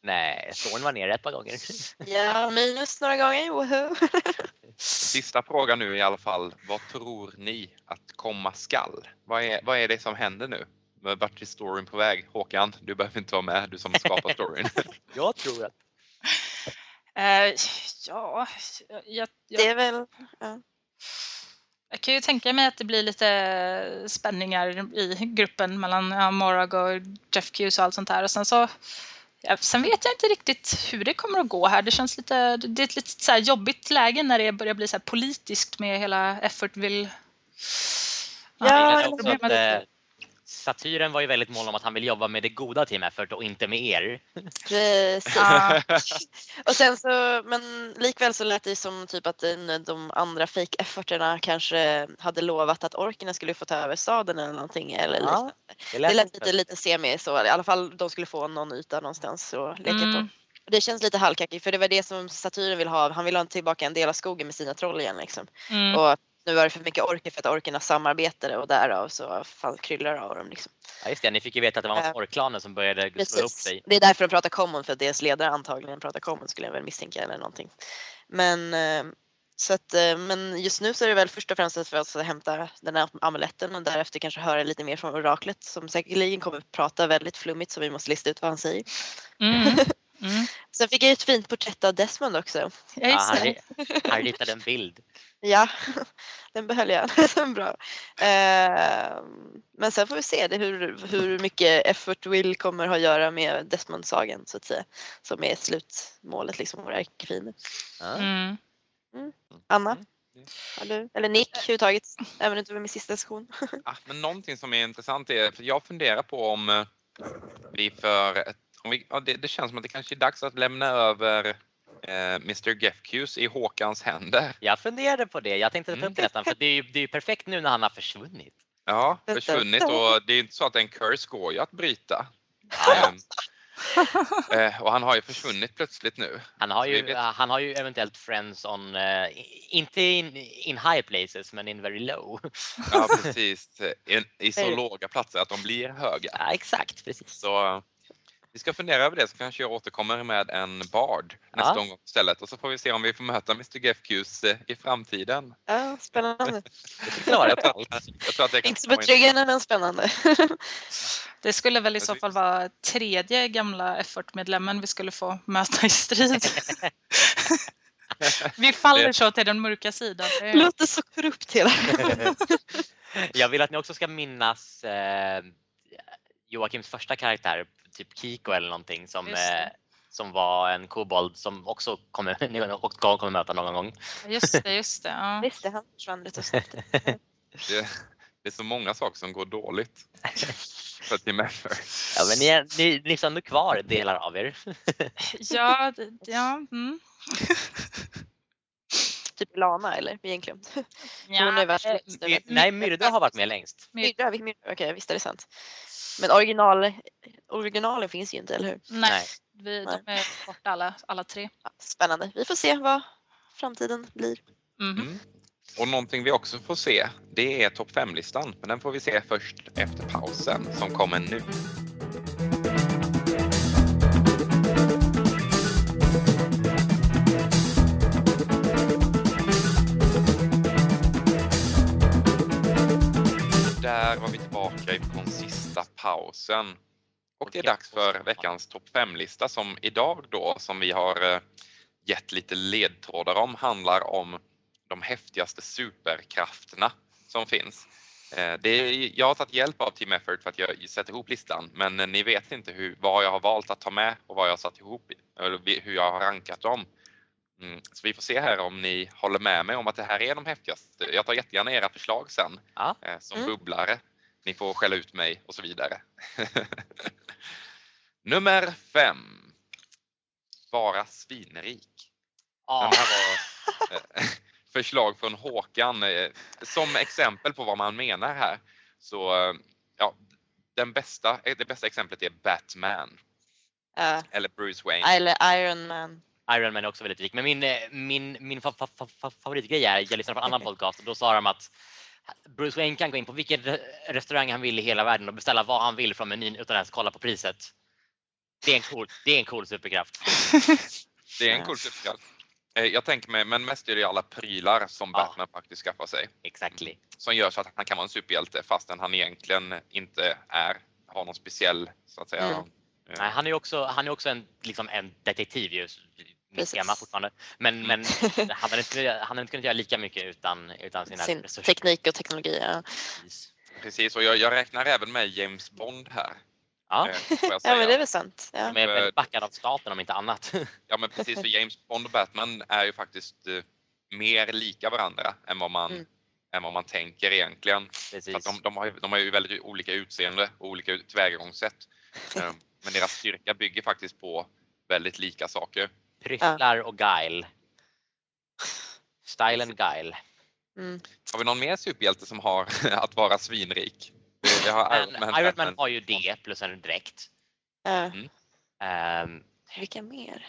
C: Nej, Storn var nere ett par gånger.
B: Ja, minus några gånger. Woho.
A: Sista frågan nu i alla fall. Vad tror ni att komma skall? Vad är, vad är det som händer nu? Vart är storyn på väg? Håkan, du behöver inte vara med, du som skapar storyn.
C: Jag tror att
D: Eh, ja, jag,
B: Det
D: jag,
B: är väl...
D: jag kan ju tänka mig att det blir lite spänningar i gruppen mellan ja, Morag och Jeff Hughes och allt sånt där. Och sen så ja, Sen vet jag inte riktigt hur det kommer att gå här. Det känns lite, det är ett lite så jobbigt läge när det börjar bli så politiskt med hela Effortville.
B: Ja,
C: Jag
B: jag
C: att, eh, Satyren var ju väldigt mån om att han vill jobba med det goda Team Effort och inte med er.
B: Precis.
D: Ja.
B: Och sen så, men likväl så lät det som typ att de andra fake efforterna kanske hade lovat att orkerna skulle få ta över staden eller någonting. Eller
C: Ja,
B: liknande. Det lät lite, lite semi så, i alla fall de skulle få någon yta någonstans att leka på.
D: Mm.
B: Och Det känns lite halvkackigt för det var det som Satyren vill ha. Han vill ha tillbaka en del av skogen med sina troll igen liksom.
D: Mm.
B: Och nu var det för mycket orker för att orkerna samarbetade och därav så fan kryllar av dem liksom.
C: Ja, just det, ni fick ju veta att det var
B: Eh,
C: orklanen som började slå ihop
B: Precis.
C: sig.
B: Det är därför de pratar common för att deras ledare antagligen pratar common skulle jag väl misstänka eller någonting. Men eh, så att, eh, men just nu så är det väl först och främst för att hämta den här amuletten och därefter kanske höra lite mer från oraklet som säkerligen kommer att prata väldigt flummigt så vi måste lista ut vad han säger.
D: Mm. Mm.
B: Sen fick jag ett fint porträtt av Desmond också.
D: Ja,
C: han ritade en bild.
B: Ja, den behöll jag. Den bra. Eh, men sen får vi se det, hur, hur mycket effort Will kommer ha att göra med Desmond-sagan så att säga. Som är slutmålet, liksom vår ärkefiende.
C: Ja.
D: Mm.
B: Anna?
A: Mm.
B: Har du? Eller Nick överhuvudtaget? Även om det inte var min sista session.
A: Ja, men någonting som är intressant är, för jag funderar på om eh, vi för, ett- om vi, ja, det, det känns som att det kanske är dags att lämna över eh, Mr Gefkus i Håkans händer.
C: Jag funderade på det. Jag tänkte ta
A: Mm.
C: upp det nästan för det är ju det är ju perfekt nu när han har försvunnit.
A: Ja, försvunnit och det är inte så att en curse går ju att bryta.
C: Ja,
A: Eh, eh, och han har ju försvunnit plötsligt nu.
C: Han har ju,
A: vet-
C: han har ju eventuellt friends on, eh, inte in, in high places men in very low.
A: Ja, precis. I, I så låga platser att de blir höga.
C: Ja, exakt, precis.
A: Så eh, vi ska fundera över det så kanske jag återkommer med en bard nästa
C: Ja.
A: gång istället och så får vi se om vi får möta Mr Gefkus eh, i framtiden.
B: Ja, spännande.
C: Det skulle vara
A: Jag tror, jag tror att det kan
B: inte så betryggande men spännande.
D: Det skulle väl i så fall vara tredje gamla Effort-medlemmen vi skulle få möta i strid. vi faller så till den mörka sidan. Det
B: låter så korrupt hela
C: Jag vill att ni också ska minnas eh, Joakims första karaktär, typ Kiko eller någonting som, eh, som var en kobold som också kommer, också kommer möta någon gång.
D: Just det, just det. Ja.
B: Visst, det han försvann och snabbt.
A: Det, det är så många saker som går dåligt för Team Effort.
C: Ja, men ni är, ni, ni är ändå kvar delar av er.
D: Ja, det- ja, mm.
B: Typ Lana eller egentligen.
D: ja
B: Hon är värst
D: eh,
C: Nej, Myrda har varit med längst.
D: My-
B: Myrra, vi- Myrra, Okej, visst är det sant. Men original, originalen finns ju inte, eller hur?
D: nej. Vi, de är borta alla, alla tre.
B: Spännande. Vi får se vad framtiden blir.
D: Mm.
A: Mm. Och någonting vi också får se, det är topp 5-listan. Men den får vi se först efter pausen som kommer nu. Där var vi tillbaka pausen. Och det är dags för veckans topp 5-lista som idag då, som vi har eh, gett lite ledtrådar om, handlar om de häftigaste superkrafterna som finns. Eh, det är, jag har tagit hjälp av Team Effort för att jag sätter ihop listan, men ni vet inte hur, vad jag har valt att ta med och vad jag har satt ihop, eller hur jag har rankat dem. Mm, så vi får se här om ni håller med mig om att det här är de häftigaste. Jag tar jättegärna era förslag sen
C: Ja.
A: eh, som
B: Mm.
A: bubblare. Ni får skälla ut mig och så vidare. Nummer fem. Vara svinrik.
C: Ja.
A: Den här var eh, förslag från Håkan. eh, Som exempel på vad man menar här så eh, ja, den bästa, det bästa exemplet är Batman
B: Uh,
A: eller Bruce Wayne.
B: eller Iron Man.
C: Iron Man är också väldigt rik. Men min, min, min fa fa fa favoritgrej är, jag lyssnade på en annan podcast och då sa de att Bruce Wayne kan gå in på vilken re- restaurang han vill i hela världen och beställa vad han vill från menyn utan att ens kolla på priset. Det är en cool, det är en cool superkraft.
A: Det är en cool superkraft. Eh, Jag tänker mig, men mest är det alla prylar som
C: Ja.
A: Batman faktiskt skaffar sig.
C: Exactly.
A: Som gör så att han kan vara en superhjälte fastän han egentligen inte är, har någon speciell, så att säga.
B: Mm.
A: eh,
C: Nej, han är också, han är också en, liksom en detektiv ju. Mitt tema fortfarande. Men, men han hade inte, han hade inte kunnat göra lika mycket utan, utan sina
B: Sin
C: resurser.
B: teknik och teknologi. Ja,
C: Precis.
A: Precis, och jag, jag räknar även med James Bond här.
C: Ja,
A: eh,
B: ja men det är väl sant. Ja.
C: de är väldigt backade av staten om inte annat.
A: Ja men precis, för James Bond och Batman är ju faktiskt eh, mer lika varandra än vad man,
B: Mm.
A: än vad man tänker egentligen. Så
C: Precis.
A: att de, de, har, ju- de har ju väldigt olika utseende och olika tillvägagångssätt. Eh, Men deras styrka bygger faktiskt på väldigt lika saker.
C: Pryttlar och guile. Style and guile.
B: Mm.
A: Har vi någon mer superhjälte som har att vara svinrik? Det, har
C: Men
A: Iron Man,
C: Iron Man har ju det plus en dräkt.
B: Ja.
C: Ehm,
B: Vilka mer?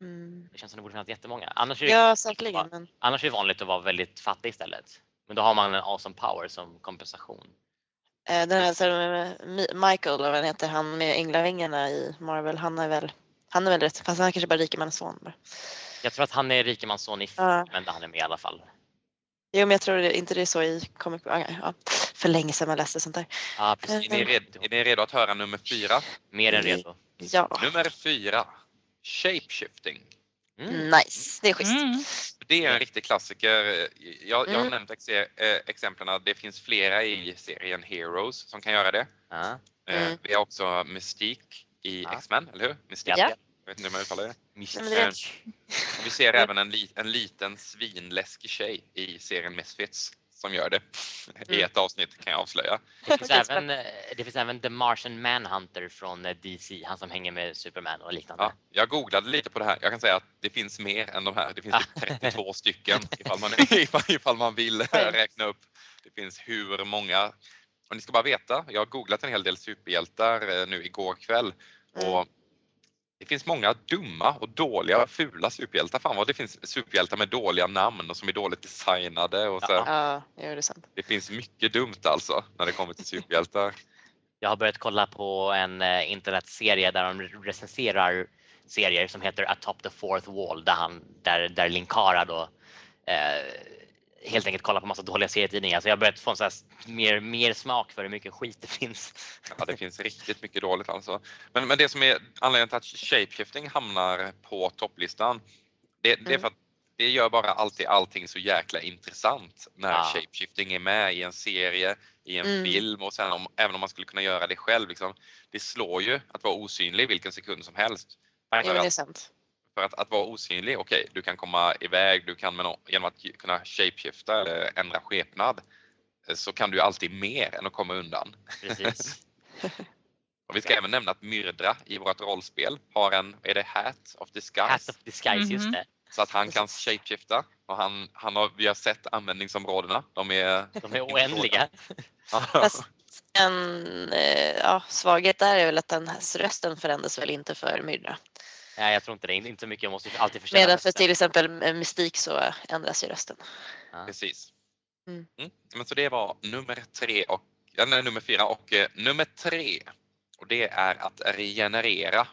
B: Mm.
C: det känns som det borde finnas jättemånga. Annars är, det,
B: Ja, säkerligen. Men...
C: annars är det vanligt att vara väldigt fattig istället. Men då har man en awesome power som kompensation.
B: Eh, Den här Michael, eller vad han heter, han med änglavingarna i Marvel, han är väl, han är väl rätt, fast han är kanske bara rikemannens son.
C: Jag tror att han är rikemans son i
B: Ja.
C: filmen där han är med i alla fall.
B: Jo, men jag tror det, inte det är så i comic. Ja, för länge sedan man läste sånt där.
C: Ja, precis.
A: Är ni, redo, är ni redo att höra nummer fyra?
C: Mer än redo.
B: Ja,
A: Nummer fyra. Shapeshifting.
C: Mm.
B: nice. Det är schysst.
D: Mm.
A: Det är en riktig klassiker. Jag, jag har
B: Mm.
A: nämnt ex eh, exemplen. Det finns flera i serien Heroes som kan göra det.
C: Ja.
A: Eh,
B: Mm.
A: Vi har också Mystique i
C: Ja.
A: X-Men, eller hur? Mystique.
B: Ja.
A: Jag vet inte hur man uttalar det.
B: Det
A: Vi ser även en, li, en liten svinläskig tjej i serien Misfits som gör det. I
B: Mm.
A: ett avsnitt kan jag avslöja.
C: Det, finns även, eh, det finns även The Martian Manhunter från eh, DC, han som hänger med Superman och liknande.
A: Ja, jag googlade lite på det här. Jag kan säga att det finns mer än de här. Det finns typ 32 stycken ifall man, ifall, ifall man vill räkna upp. Det finns hur många. Och ni ska bara veta, jag har googlat en hel del superhjältar eh, nu igår kväll
B: Mm.
A: och det finns många dumma och dåliga och fula superhjältar. Fan vad det finns superhjältar med dåliga namn och som är dåligt designade. Och så.
C: Ja.
B: ja, det är sant.
A: Det finns mycket dumt alltså när det kommer till superhjältar.
C: Jag har börjat kolla på en eh, internetserie där de recenserar serier som heter Atop the fourth wall där, han, där, där Linkara då eh, helt enkelt kollar på massa dåliga serietidningar. Så jag har börjat få en här mer, mer smak för hur mycket skit det finns.
A: Ja, det finns riktigt mycket dåligt alltså. Men, men det som är anledningen till att shapeshifting hamnar på topplistan, det, det är
B: Mm.
A: för att det gör bara alltid allting så jäkla intressant när
C: Ja.
A: shapeshifting är med i en serie, i en
B: Mm.
A: film och sen om, även om man skulle kunna göra det själv. Liksom, det slår ju att vara osynlig vilken sekund som helst.
B: Men det är
A: att,
B: sant.
A: För att, att vara osynlig, okej, du kan komma iväg, du kan med nå- genom att kunna shapeshifta eller ändra skepnad eh, så kan du alltid mer än att komma undan.
C: Precis.
A: Och vi ska även nämna att Myrdra i vårt rollspel har en, är det Hat of Disguise?
C: Hat of disguise, just
D: Mhm.
C: det.
A: Så att han kan shapeshifta och han, han har, vi har sett användningsområdena. De är,
C: De är oändliga.
B: Fast en eh, ja, svaghet där är väl att den här rösten förändras väl inte för Myrdra.
C: Nej, jag tror inte det. Inte så mycket. Jag måste alltid förtjäna
B: Medan för till exempel mystik så ändras ju rösten.
A: Precis.
B: Mm.
A: Mm. Men så det var nummer tre och, nej, nummer fyra och eh, nummer tre. Och det är att regenerera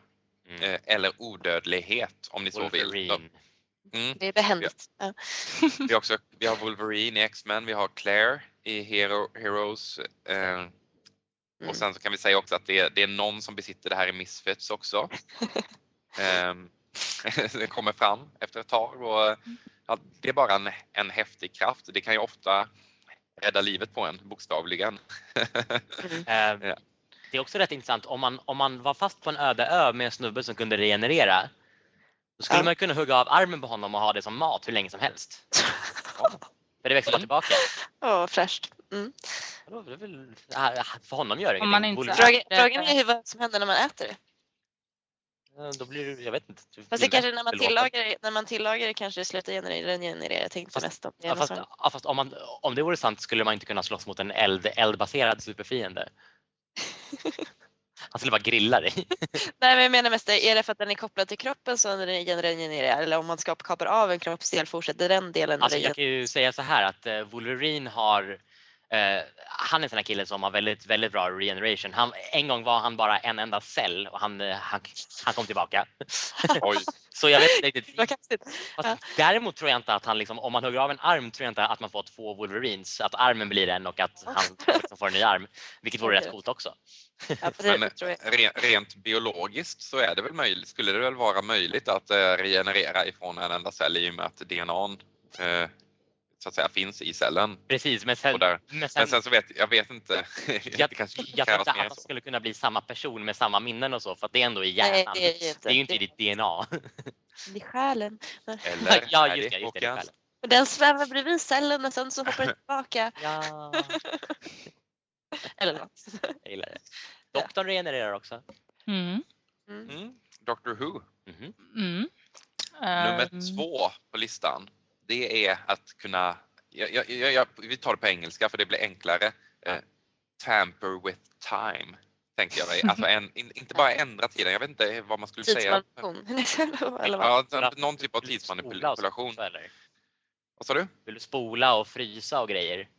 C: Mm.
A: eh, eller odödlighet om ni så vill. Mm.
B: Det är behändigt. Ja.
A: Vi, har också, vi har Wolverine i X-Men, vi har Claire i Hero, Heroes. Eh,
B: Mm.
A: och sen så kan vi säga också att det är, det är någon som besitter det här i Misfits också. Ehm, det kommer fram efter ett tag och ja, det är bara en, en häftig kraft. Det kan ju ofta rädda livet på en bokstavligen.
B: Mm.
C: Eh,
A: Ja.
C: Det är också rätt intressant om man, om man var fast på en öde ö med en snubbe som kunde regenerera. Då skulle
B: Ja.
C: man kunna hugga av armen på honom och ha det som mat hur länge som helst. För det växer bara tillbaka.
B: Åh, vad fräscht. Mm.
C: För honom gör det ingenting.
B: Frågan är hur, vad som händer när man äter det.
C: Ja, Då blir det, jag vet inte.
B: Fast det kanske när man, tillagar, det- när man tillagar det kanske det slutar generera. generera. Tänkte
C: Fast-
B: mest om det.
C: Ja, fast, ja, fast om, man, om det vore sant skulle man inte kunna slåss mot en eld, eldbaserad superfiende. Han skulle bara grilla dig.
B: Nej men jag menar mest, är det för att den är kopplad till kroppen så den genererar eller om man kapar av en kroppsdel fortsätter den delen
C: Alltså, jag kan ju säga så här att eh, Wolverine har eh, han är en sån här kille som har väldigt, väldigt bra regeneration. Han, en gång var han bara en enda cell och han, eh, han, han kom tillbaka.
A: Oj,
C: Så jag vet inte riktigt. Fast. Däremot tror jag inte att han, liksom, om man hugger av en arm, tror jag inte att man får två Wolverines. Att armen blir en och att han liksom får en ny arm. Vilket vore rätt coolt också.
B: Ja,
A: Men, rent biologiskt så är det väl möjligt, skulle det väl vara möjligt att eh, regenerera ifrån en enda cell i och med att DNA eh, så att säga finns i cellen.
C: Precis, men sen,
A: där.
C: men sen,
A: Men sen så vet jag vet inte.
C: jag,
A: det kanske
C: jag tror inte att man skulle kunna bli samma person med samma minnen och så för att det är ändå i
B: Nej,
C: hjärnan.
B: det är
C: det är ju inte i ditt DNA.
B: Det är själen.
A: Eller
C: ja, just
A: det.
C: Just det, det är.
B: Och Den svävar bredvid cellen och sen så hoppar den tillbaka.
C: ja,
B: Eller något.
C: jag gillar det. Doktorn regenererar också.
D: Mm.
A: Mm. Doctor Who,
C: Mhm.
D: Mm.
A: nummer
D: Ehm,
A: två på listan. Det är att kunna, jag, jag, jag, vi tar det på engelska för det blir enklare. Eh, tamper with time, tänker jag mig. Alltså en, in, inte bara ändra tiden, jag vet inte vad man skulle säga.
B: Tidsmanipulation. Eller vad?
A: Ja, någon typ av tidsmanipulation. Vad sa du?
C: Vill du spola och frysa och grejer?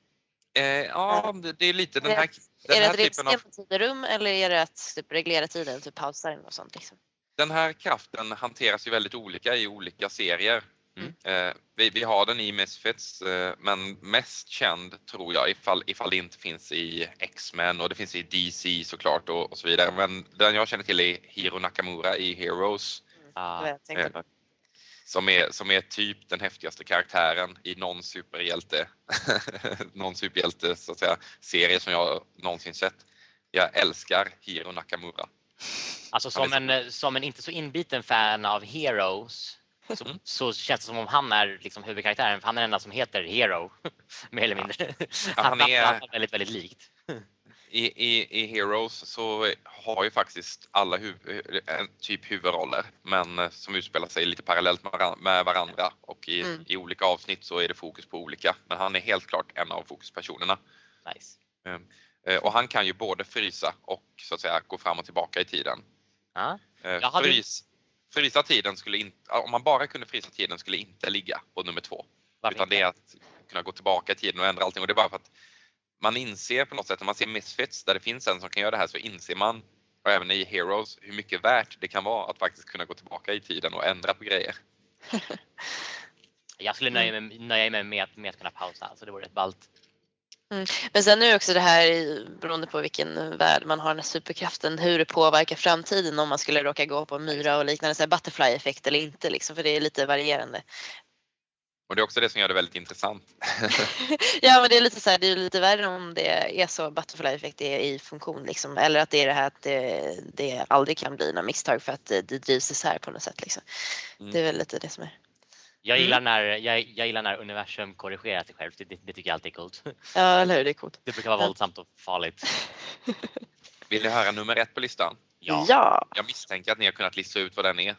A: Eh, ja, det, är lite den här, den
B: Är det
A: här typen av
B: resa tid och rum eller är det att typ reglera tiden, typ pausa den och sånt? Liksom?
A: Den här kraften hanteras ju väldigt olika i olika serier.
C: Mm.
A: Eh, vi, vi har den i Misfits eh, men mest känd tror jag ifall, ifall det inte finns i X-Men och det finns i DC såklart och, och så vidare. Men den jag känner till är Hiro Nakamura i Heroes
C: Ah,
B: tänkte
A: Eh, som är, som är typ den häftigaste karaktären i någon superhjälte, någon superhjälte så att säga, serie som jag någonsin sett. Jag älskar Hiro Nakamura.
C: Alltså som en, som en inte så inbiten fan av Heroes så,
A: Mm.
C: så känns det som om han är liksom huvudkaraktären för han är den enda som heter Hero. Mer eller mindre.
A: Ja,
C: han,
A: han är-
C: han är väldigt, väldigt likt.
A: I, i, I Heroes så har ju faktiskt alla huv- typ huvudroller men eh, som utspelar sig lite parallellt med varan- med varandra och i,
B: Mm.
A: i olika avsnitt så är det fokus på olika. Men han är helt klart en av fokuspersonerna.
C: Nice.
A: Eh, Och han kan ju både frysa och så att säga gå fram och tillbaka i tiden.
C: Hade-
A: Frys, frysa tiden skulle inte, om man bara kunde frysa tiden skulle inte ligga på nummer två.
C: Varför
A: Utan det är att kunna gå tillbaka i tiden och ändra allting. Och det är bara för att man inser på något sätt, när man ser Misfits där det finns en som kan göra det här så inser man, och även i Heroes, hur mycket värt det kan vara att faktiskt kunna gå tillbaka i tiden och ändra på grejer.
C: Jag skulle nöja mig, nöja mig med, att- med att kunna pausa, så det vore rätt ballt.
B: Men sen är det också det här beroende på vilken värld man har den här superkraften, hur det påverkar framtiden om man skulle råka gå på en myra och liknande, så här butterfly effekt eller inte liksom, för det är lite varierande.
A: Och det är också det som gör det väldigt intressant.
B: Ja men det är lite så här, det är lite värre om det är så butterfly effekt är i funktion liksom. Eller att det är det här att det, det aldrig kan bli några misstag för att det, det drivs isär på något sätt liksom.
A: Mm.
B: Det är väl lite det som är.
C: Jag
B: Mm.
C: gillar, när, jag, jag gillar när universum korrigerar sig själv. Det, det, det tycker jag alltid är coolt.
B: Ja eller hur, det är coolt.
C: Det brukar vara
B: Ja.
C: våldsamt och farligt.
A: Vill ni höra nummer ett på listan?
C: Ja,
B: ja.
A: Jag misstänker att ni har kunnat lista ut vad den är.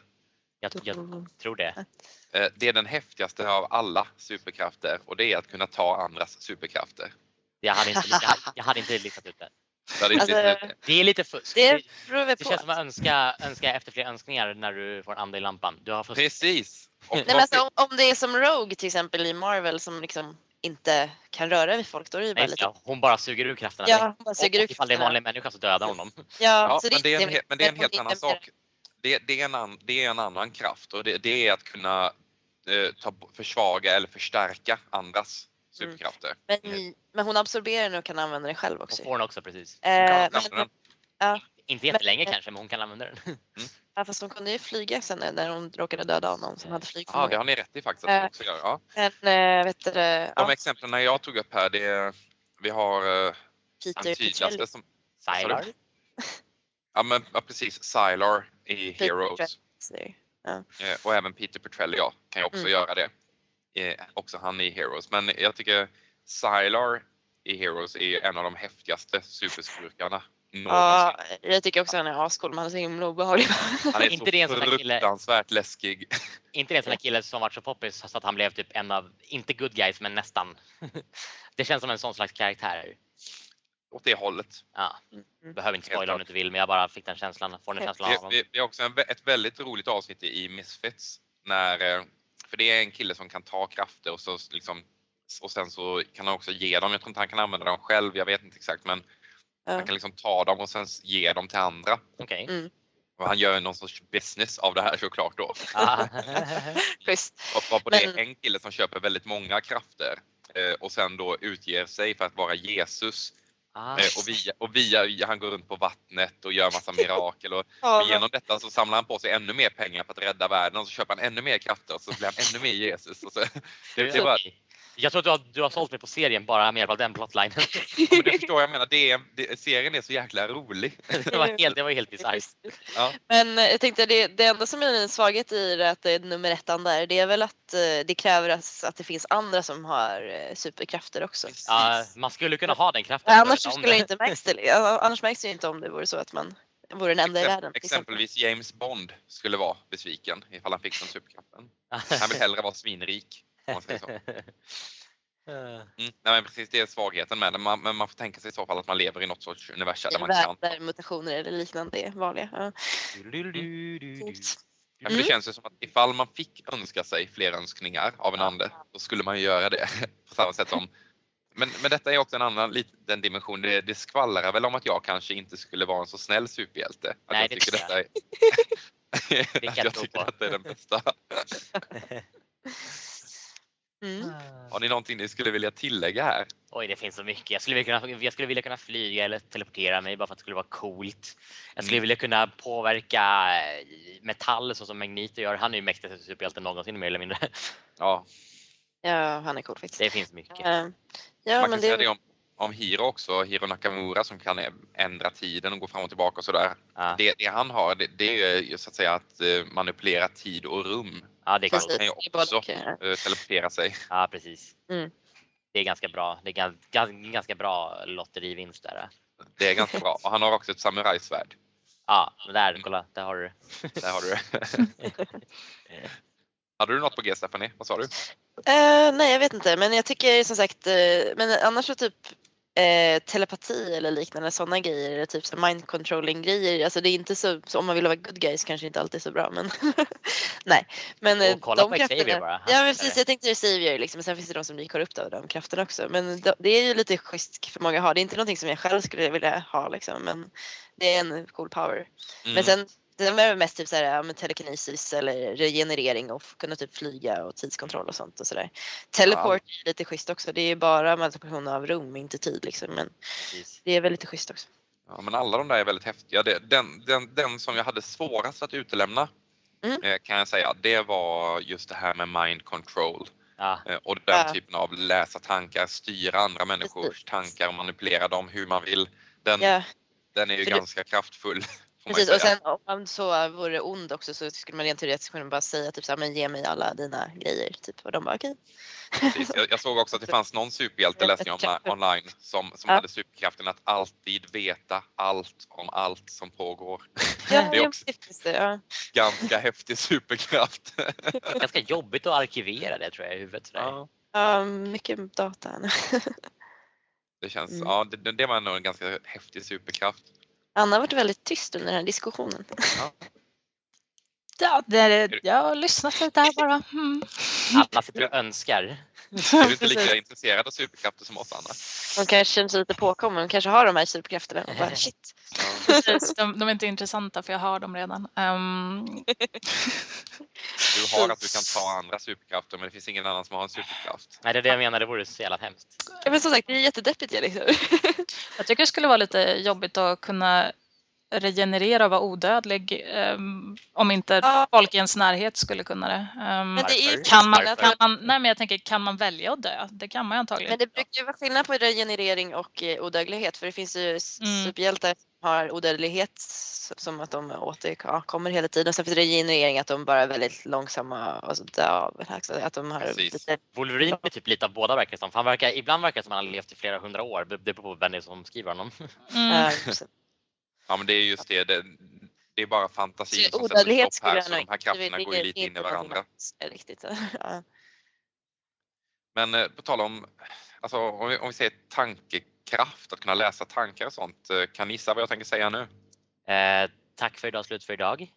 C: jag, jag tror det.
A: Eh, Det är den häftigaste av alla superkrafter och det är att kunna ta andras superkrafter.
C: Jag hade inte, jag, jag hade inte listat ut det.
B: Alltså,
C: Det är lite fusk.
B: Det
C: Det, det känns som att önska, önska efter fler önskningar när du får en ande i lampan. Du har.
A: Precis.
B: Nej, men alltså, om, om det är som Rogue till exempel i Marvel som liksom inte kan röra vid folk, då är det ju bara
C: Nej,
B: lite...
C: ja, hon bara suger ur krafterna.
B: Ja, hon bara suger
C: och, och ifall det är en vanlig människa så dödar hon dem.
B: Ja,
A: Ja,
B: så
A: men det är en, men det är en helt
B: hon
A: annan sak. Det, det, är en an, det är en annan kraft och det, det är att kunna eh, ta, försvaga eller förstärka andras
B: Mm.
A: superkrafter.
B: Men, men hon absorberar den och kan använda den själv
C: Hon
B: också.
C: får den också precis.
B: Eh, men, ja,
C: Inte jättelänge
B: men-
C: kanske men hon kan använda den.
B: Ja, fast hon kunde ju flyga sen när hon råkade döda någon som hade
A: Ja, det
B: flygförmåga.
A: har ni rätt i faktiskt. Att
B: Eh,
A: de också gör. Ja.
B: Men äh, vet du,
A: De
B: ja,
A: exemplen jag tog upp här, det är, vi har eh,
B: Peter
A: tydligaste som,
C: Sylar.
A: ja men ja, precis, Sylar i
B: Peter
A: Heroes
B: Petrelli.
A: eh, och även Peter Petrelli ja, kan ju också
B: Mm.
A: göra det. Eh, också han i Heroes. Men jag tycker Sylar i Heroes är en av de häftigaste superskurkarna.
B: Ja, jag tycker också han är ascool, men han är så himla obehaglig.
A: Han är
C: Inte det
A: så fruktansvärt läskig.
C: Inte det en sån här kille som varit så poppis så att han blev typ en av, inte good guys men nästan. Det känns som en sån slags karaktär.
A: Åt det hållet.
C: Ja,
B: Mm.
C: behöver inte spoila om du inte vill men jag bara fick den känslan, får den känslan av
A: vi, vi har också en, ett väldigt roligt avsnitt i Misfits. När, eh, för det är en kille som kan ta krafter och, så liksom, och sen så kan han också ge dem. Jag tror inte han kan använda dem själv, jag vet inte exakt. Men
B: Ja.
A: han kan liksom ta dem och sen ge dem till andra.
C: Okej.
B: Mm.
A: Och han gör någon sorts business av det här såklart då.
C: Ah.
A: Och varpå det är en kille som köper väldigt många krafter eh, och sen då utger sig för att vara Jesus.
C: Ah.
A: Eh, och, via, och via, han går runt på vattnet och gör massa mirakel. Och, och genom detta så samlar han på sig ännu mer pengar för att rädda världen och så köper han ännu mer krafter och så blir han ännu mer Jesus. Och så, det, det är bara,
C: Jag tror att du har, du har sålt mig på serien bara med hjälp av den plotlinen.
A: ja, men du förstår vad jag menar, det är, det, serien är så jäkla rolig.
C: Det var helt, det var helt bisarrt.
A: Ja.
B: Men jag tänkte det, det enda som är en svaghet i det att det är nummer ettan där, det är väl att eh, det kräver att att det finns andra som har eh, superkrafter också.
C: Ja, man skulle kunna ha den kraften.
B: Ja, annars skulle
C: det.
B: inte märks det. Annars märks det ju inte om det vore så att man vore den enda i världen.
A: Exempelvis James Bond skulle vara besviken ifall han fick den superkraften. Han vill hellre vara svinrik. Om man säger så. Mm. Nej, men precis, det är svagheten med det. Man, men man får tänka sig i så fall att man lever i något sorts universum där man kan.
B: där mutationer eller liknande är vanliga. Ja.
A: För det
B: Mm.
A: känns ju som att ifall man fick önska sig fler önskningar av en ande, då skulle man ju göra det på samma sätt som men, men detta är också en annan liten dimension. Det, det skvallrar väl om att jag kanske inte skulle vara en så snäll superhjälte. Att
C: Nej,
A: jag
C: det
A: tycker detta är,
C: Det jag
A: tycker detta är den bästa.
B: Mm.
A: Har ni någonting ni skulle vilja tillägga här?
C: Oj, det finns så mycket. Jag skulle, vilja kunna, jag skulle vilja kunna flyga eller teleportera mig bara för att det skulle vara coolt. Jag skulle
A: Mm.
C: vilja kunna påverka eh, metall så som Magneto gör. Han är ju mäktigaste superhjälten någonsin mer eller mindre.
A: Ja,
B: Ja, han är cool faktiskt.
C: Det finns mycket.
B: Eh, Ja,
A: man kan
B: men
A: säga
B: det,
A: det om, om Hiro också, Hiro Nakamura som kan ändra tiden och gå fram och tillbaka och sådär.
C: Ja,
A: Det, det han har, det, det är ju så att säga att eh, manipulera tid och rum.
C: Ja det
A: kan ju också. Eh, teleportera sig.
C: Ja, precis.
B: Mm.
C: Det är ganska bra. Det är ganska, ganska, ganska bra lotterivinst där.
A: Det är ganska bra. Och han har också ett samurajsvärd.
C: Ja, men där, kolla, där har du det.
A: Där har du det. Hade du något på G, Stephanie? Vad sa du?
B: Eh, nej, jag vet inte, men jag tycker som sagt, eh, men annars så typ eh, telepati eller liknande sådana grejer, eller typ så mind controlling grejer, alltså det är inte så, så om man vill vara good guys kanske inte alltid är så bra, men nej. Men eh,
C: Och kolla
B: de
C: på Xavier
B: krafterna,
C: bara.
B: ja men precis, jag tänkte Savior liksom, men sen finns det de som blir korrupta av de krafterna också, men de, det är ju lite schysst för många ha, det är inte någonting som jag själv skulle vilja ha liksom, men det är en cool power.
A: Mm.
B: Men sen den var mest typ såhär, ja, men telekinesis eller regenerering och kunna typ flyga och tidskontroll och sånt och sådär. Teleport är lite schysst också. Det är bara manipulation av rum, inte tid liksom. Men
C: Precis.
B: det är väl lite schysst också.
A: Ja, men alla de där är väldigt häftiga. Det, den, den, den som jag hade svårast att utelämna
B: Mm.
A: eh, kan jag säga, det var just det här med mind control.
C: Ja,
A: Eh, och den
B: Ja.
A: typen av läsa tankar, styra andra människors
B: Precis.
A: tankar och manipulera dem hur man vill. Den,
B: Ja,
A: den är ju
B: För det-
A: ganska kraftfull.
B: Precis. Och sen om man så vore ond också så skulle man rent teoretiskt kunna bara säga typ såhär, men ge mig alla dina grejer. Typ. Och de bara okej.
A: Precis. Jag, jag såg också att det fanns någon superhjälte läste jag online som, som
B: Ja.
A: hade superkraften att alltid veta allt om allt som pågår.
B: Ja,
A: Det är också-
B: det. Ja.
A: Ganska häftig superkraft.
C: ganska jobbigt att arkivera det tror jag i huvudet. Sådär.
A: Ja.
B: ja, mycket data.
A: Det känns, mm. ja det, det var nog en ganska häftig superkraft.
B: Anna har varit väldigt tyst under den här diskussionen. Ja.
D: Ja, det, jag har lyssnat lite här bara. Mm.
C: Alla sitter och önskar.
A: Är du inte lika intresserad av superkrafter som oss Anna?
B: De kanske känner sig lite påkomna, de kanske har de här superkrafterna och bara shit.
D: De, de, är inte intressanta för jag har dem redan. Um...
A: Du har att du kan ta andra superkrafter men det finns ingen annan som har en superkraft.
C: Nej det är det jag menar, det vore så jävla hemskt.
B: Ja, men som sagt, det är jättedeppigt. Liksom.
D: jag tycker det skulle vara lite jobbigt att kunna regenerera och vara odödlig um, om inte ja. folk i ens närhet skulle kunna det. Um, men det är kan, man, kan man, nej men jag tänker, kan man välja att dö? Det kan man ju antagligen.
B: Men det brukar ju vara skillnad på regenerering och eh, odödlighet för det finns ju mm. superhjältar har odödlighet som att de återkommer hela tiden. Och sen finns det regenerering att de bara är väldigt långsamma och så dö av. Att de har lite...
C: Wolverine är typ lite av båda verkar som. Han verkar, ibland verkar det som att han har levt i flera hundra år. Det beror på vem det är som skriver honom.
A: Mm. Ja men det är just det. Det, det är bara fantasin som sätter stopp här så de här krafterna går ju lite in i varandra.
B: Riktigt. Ja.
A: Men eh, på tal om, alltså, om, vi, om vi säger tankekraft, att kunna läsa tankar och sånt. Eh, kan ni gissa vad jag tänker säga nu?
C: Eh, tack för idag, slut för idag.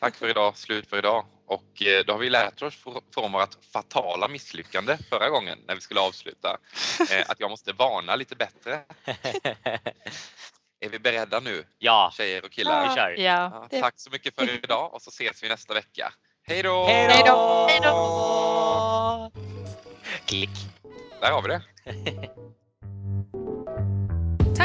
A: Tack för idag, slut för idag. Och eh, då har vi lärt oss från vårt fatala misslyckande förra gången när vi skulle avsluta att jag måste varna lite bättre. Är vi beredda nu?
C: Ja.
A: Tjejer och killar?
C: Ja.
D: Ja.
A: ja. Tack så mycket för idag och så ses vi nästa vecka. Hej då!
C: Hej då!
B: Hej då!
C: Klick.
A: Där har vi det.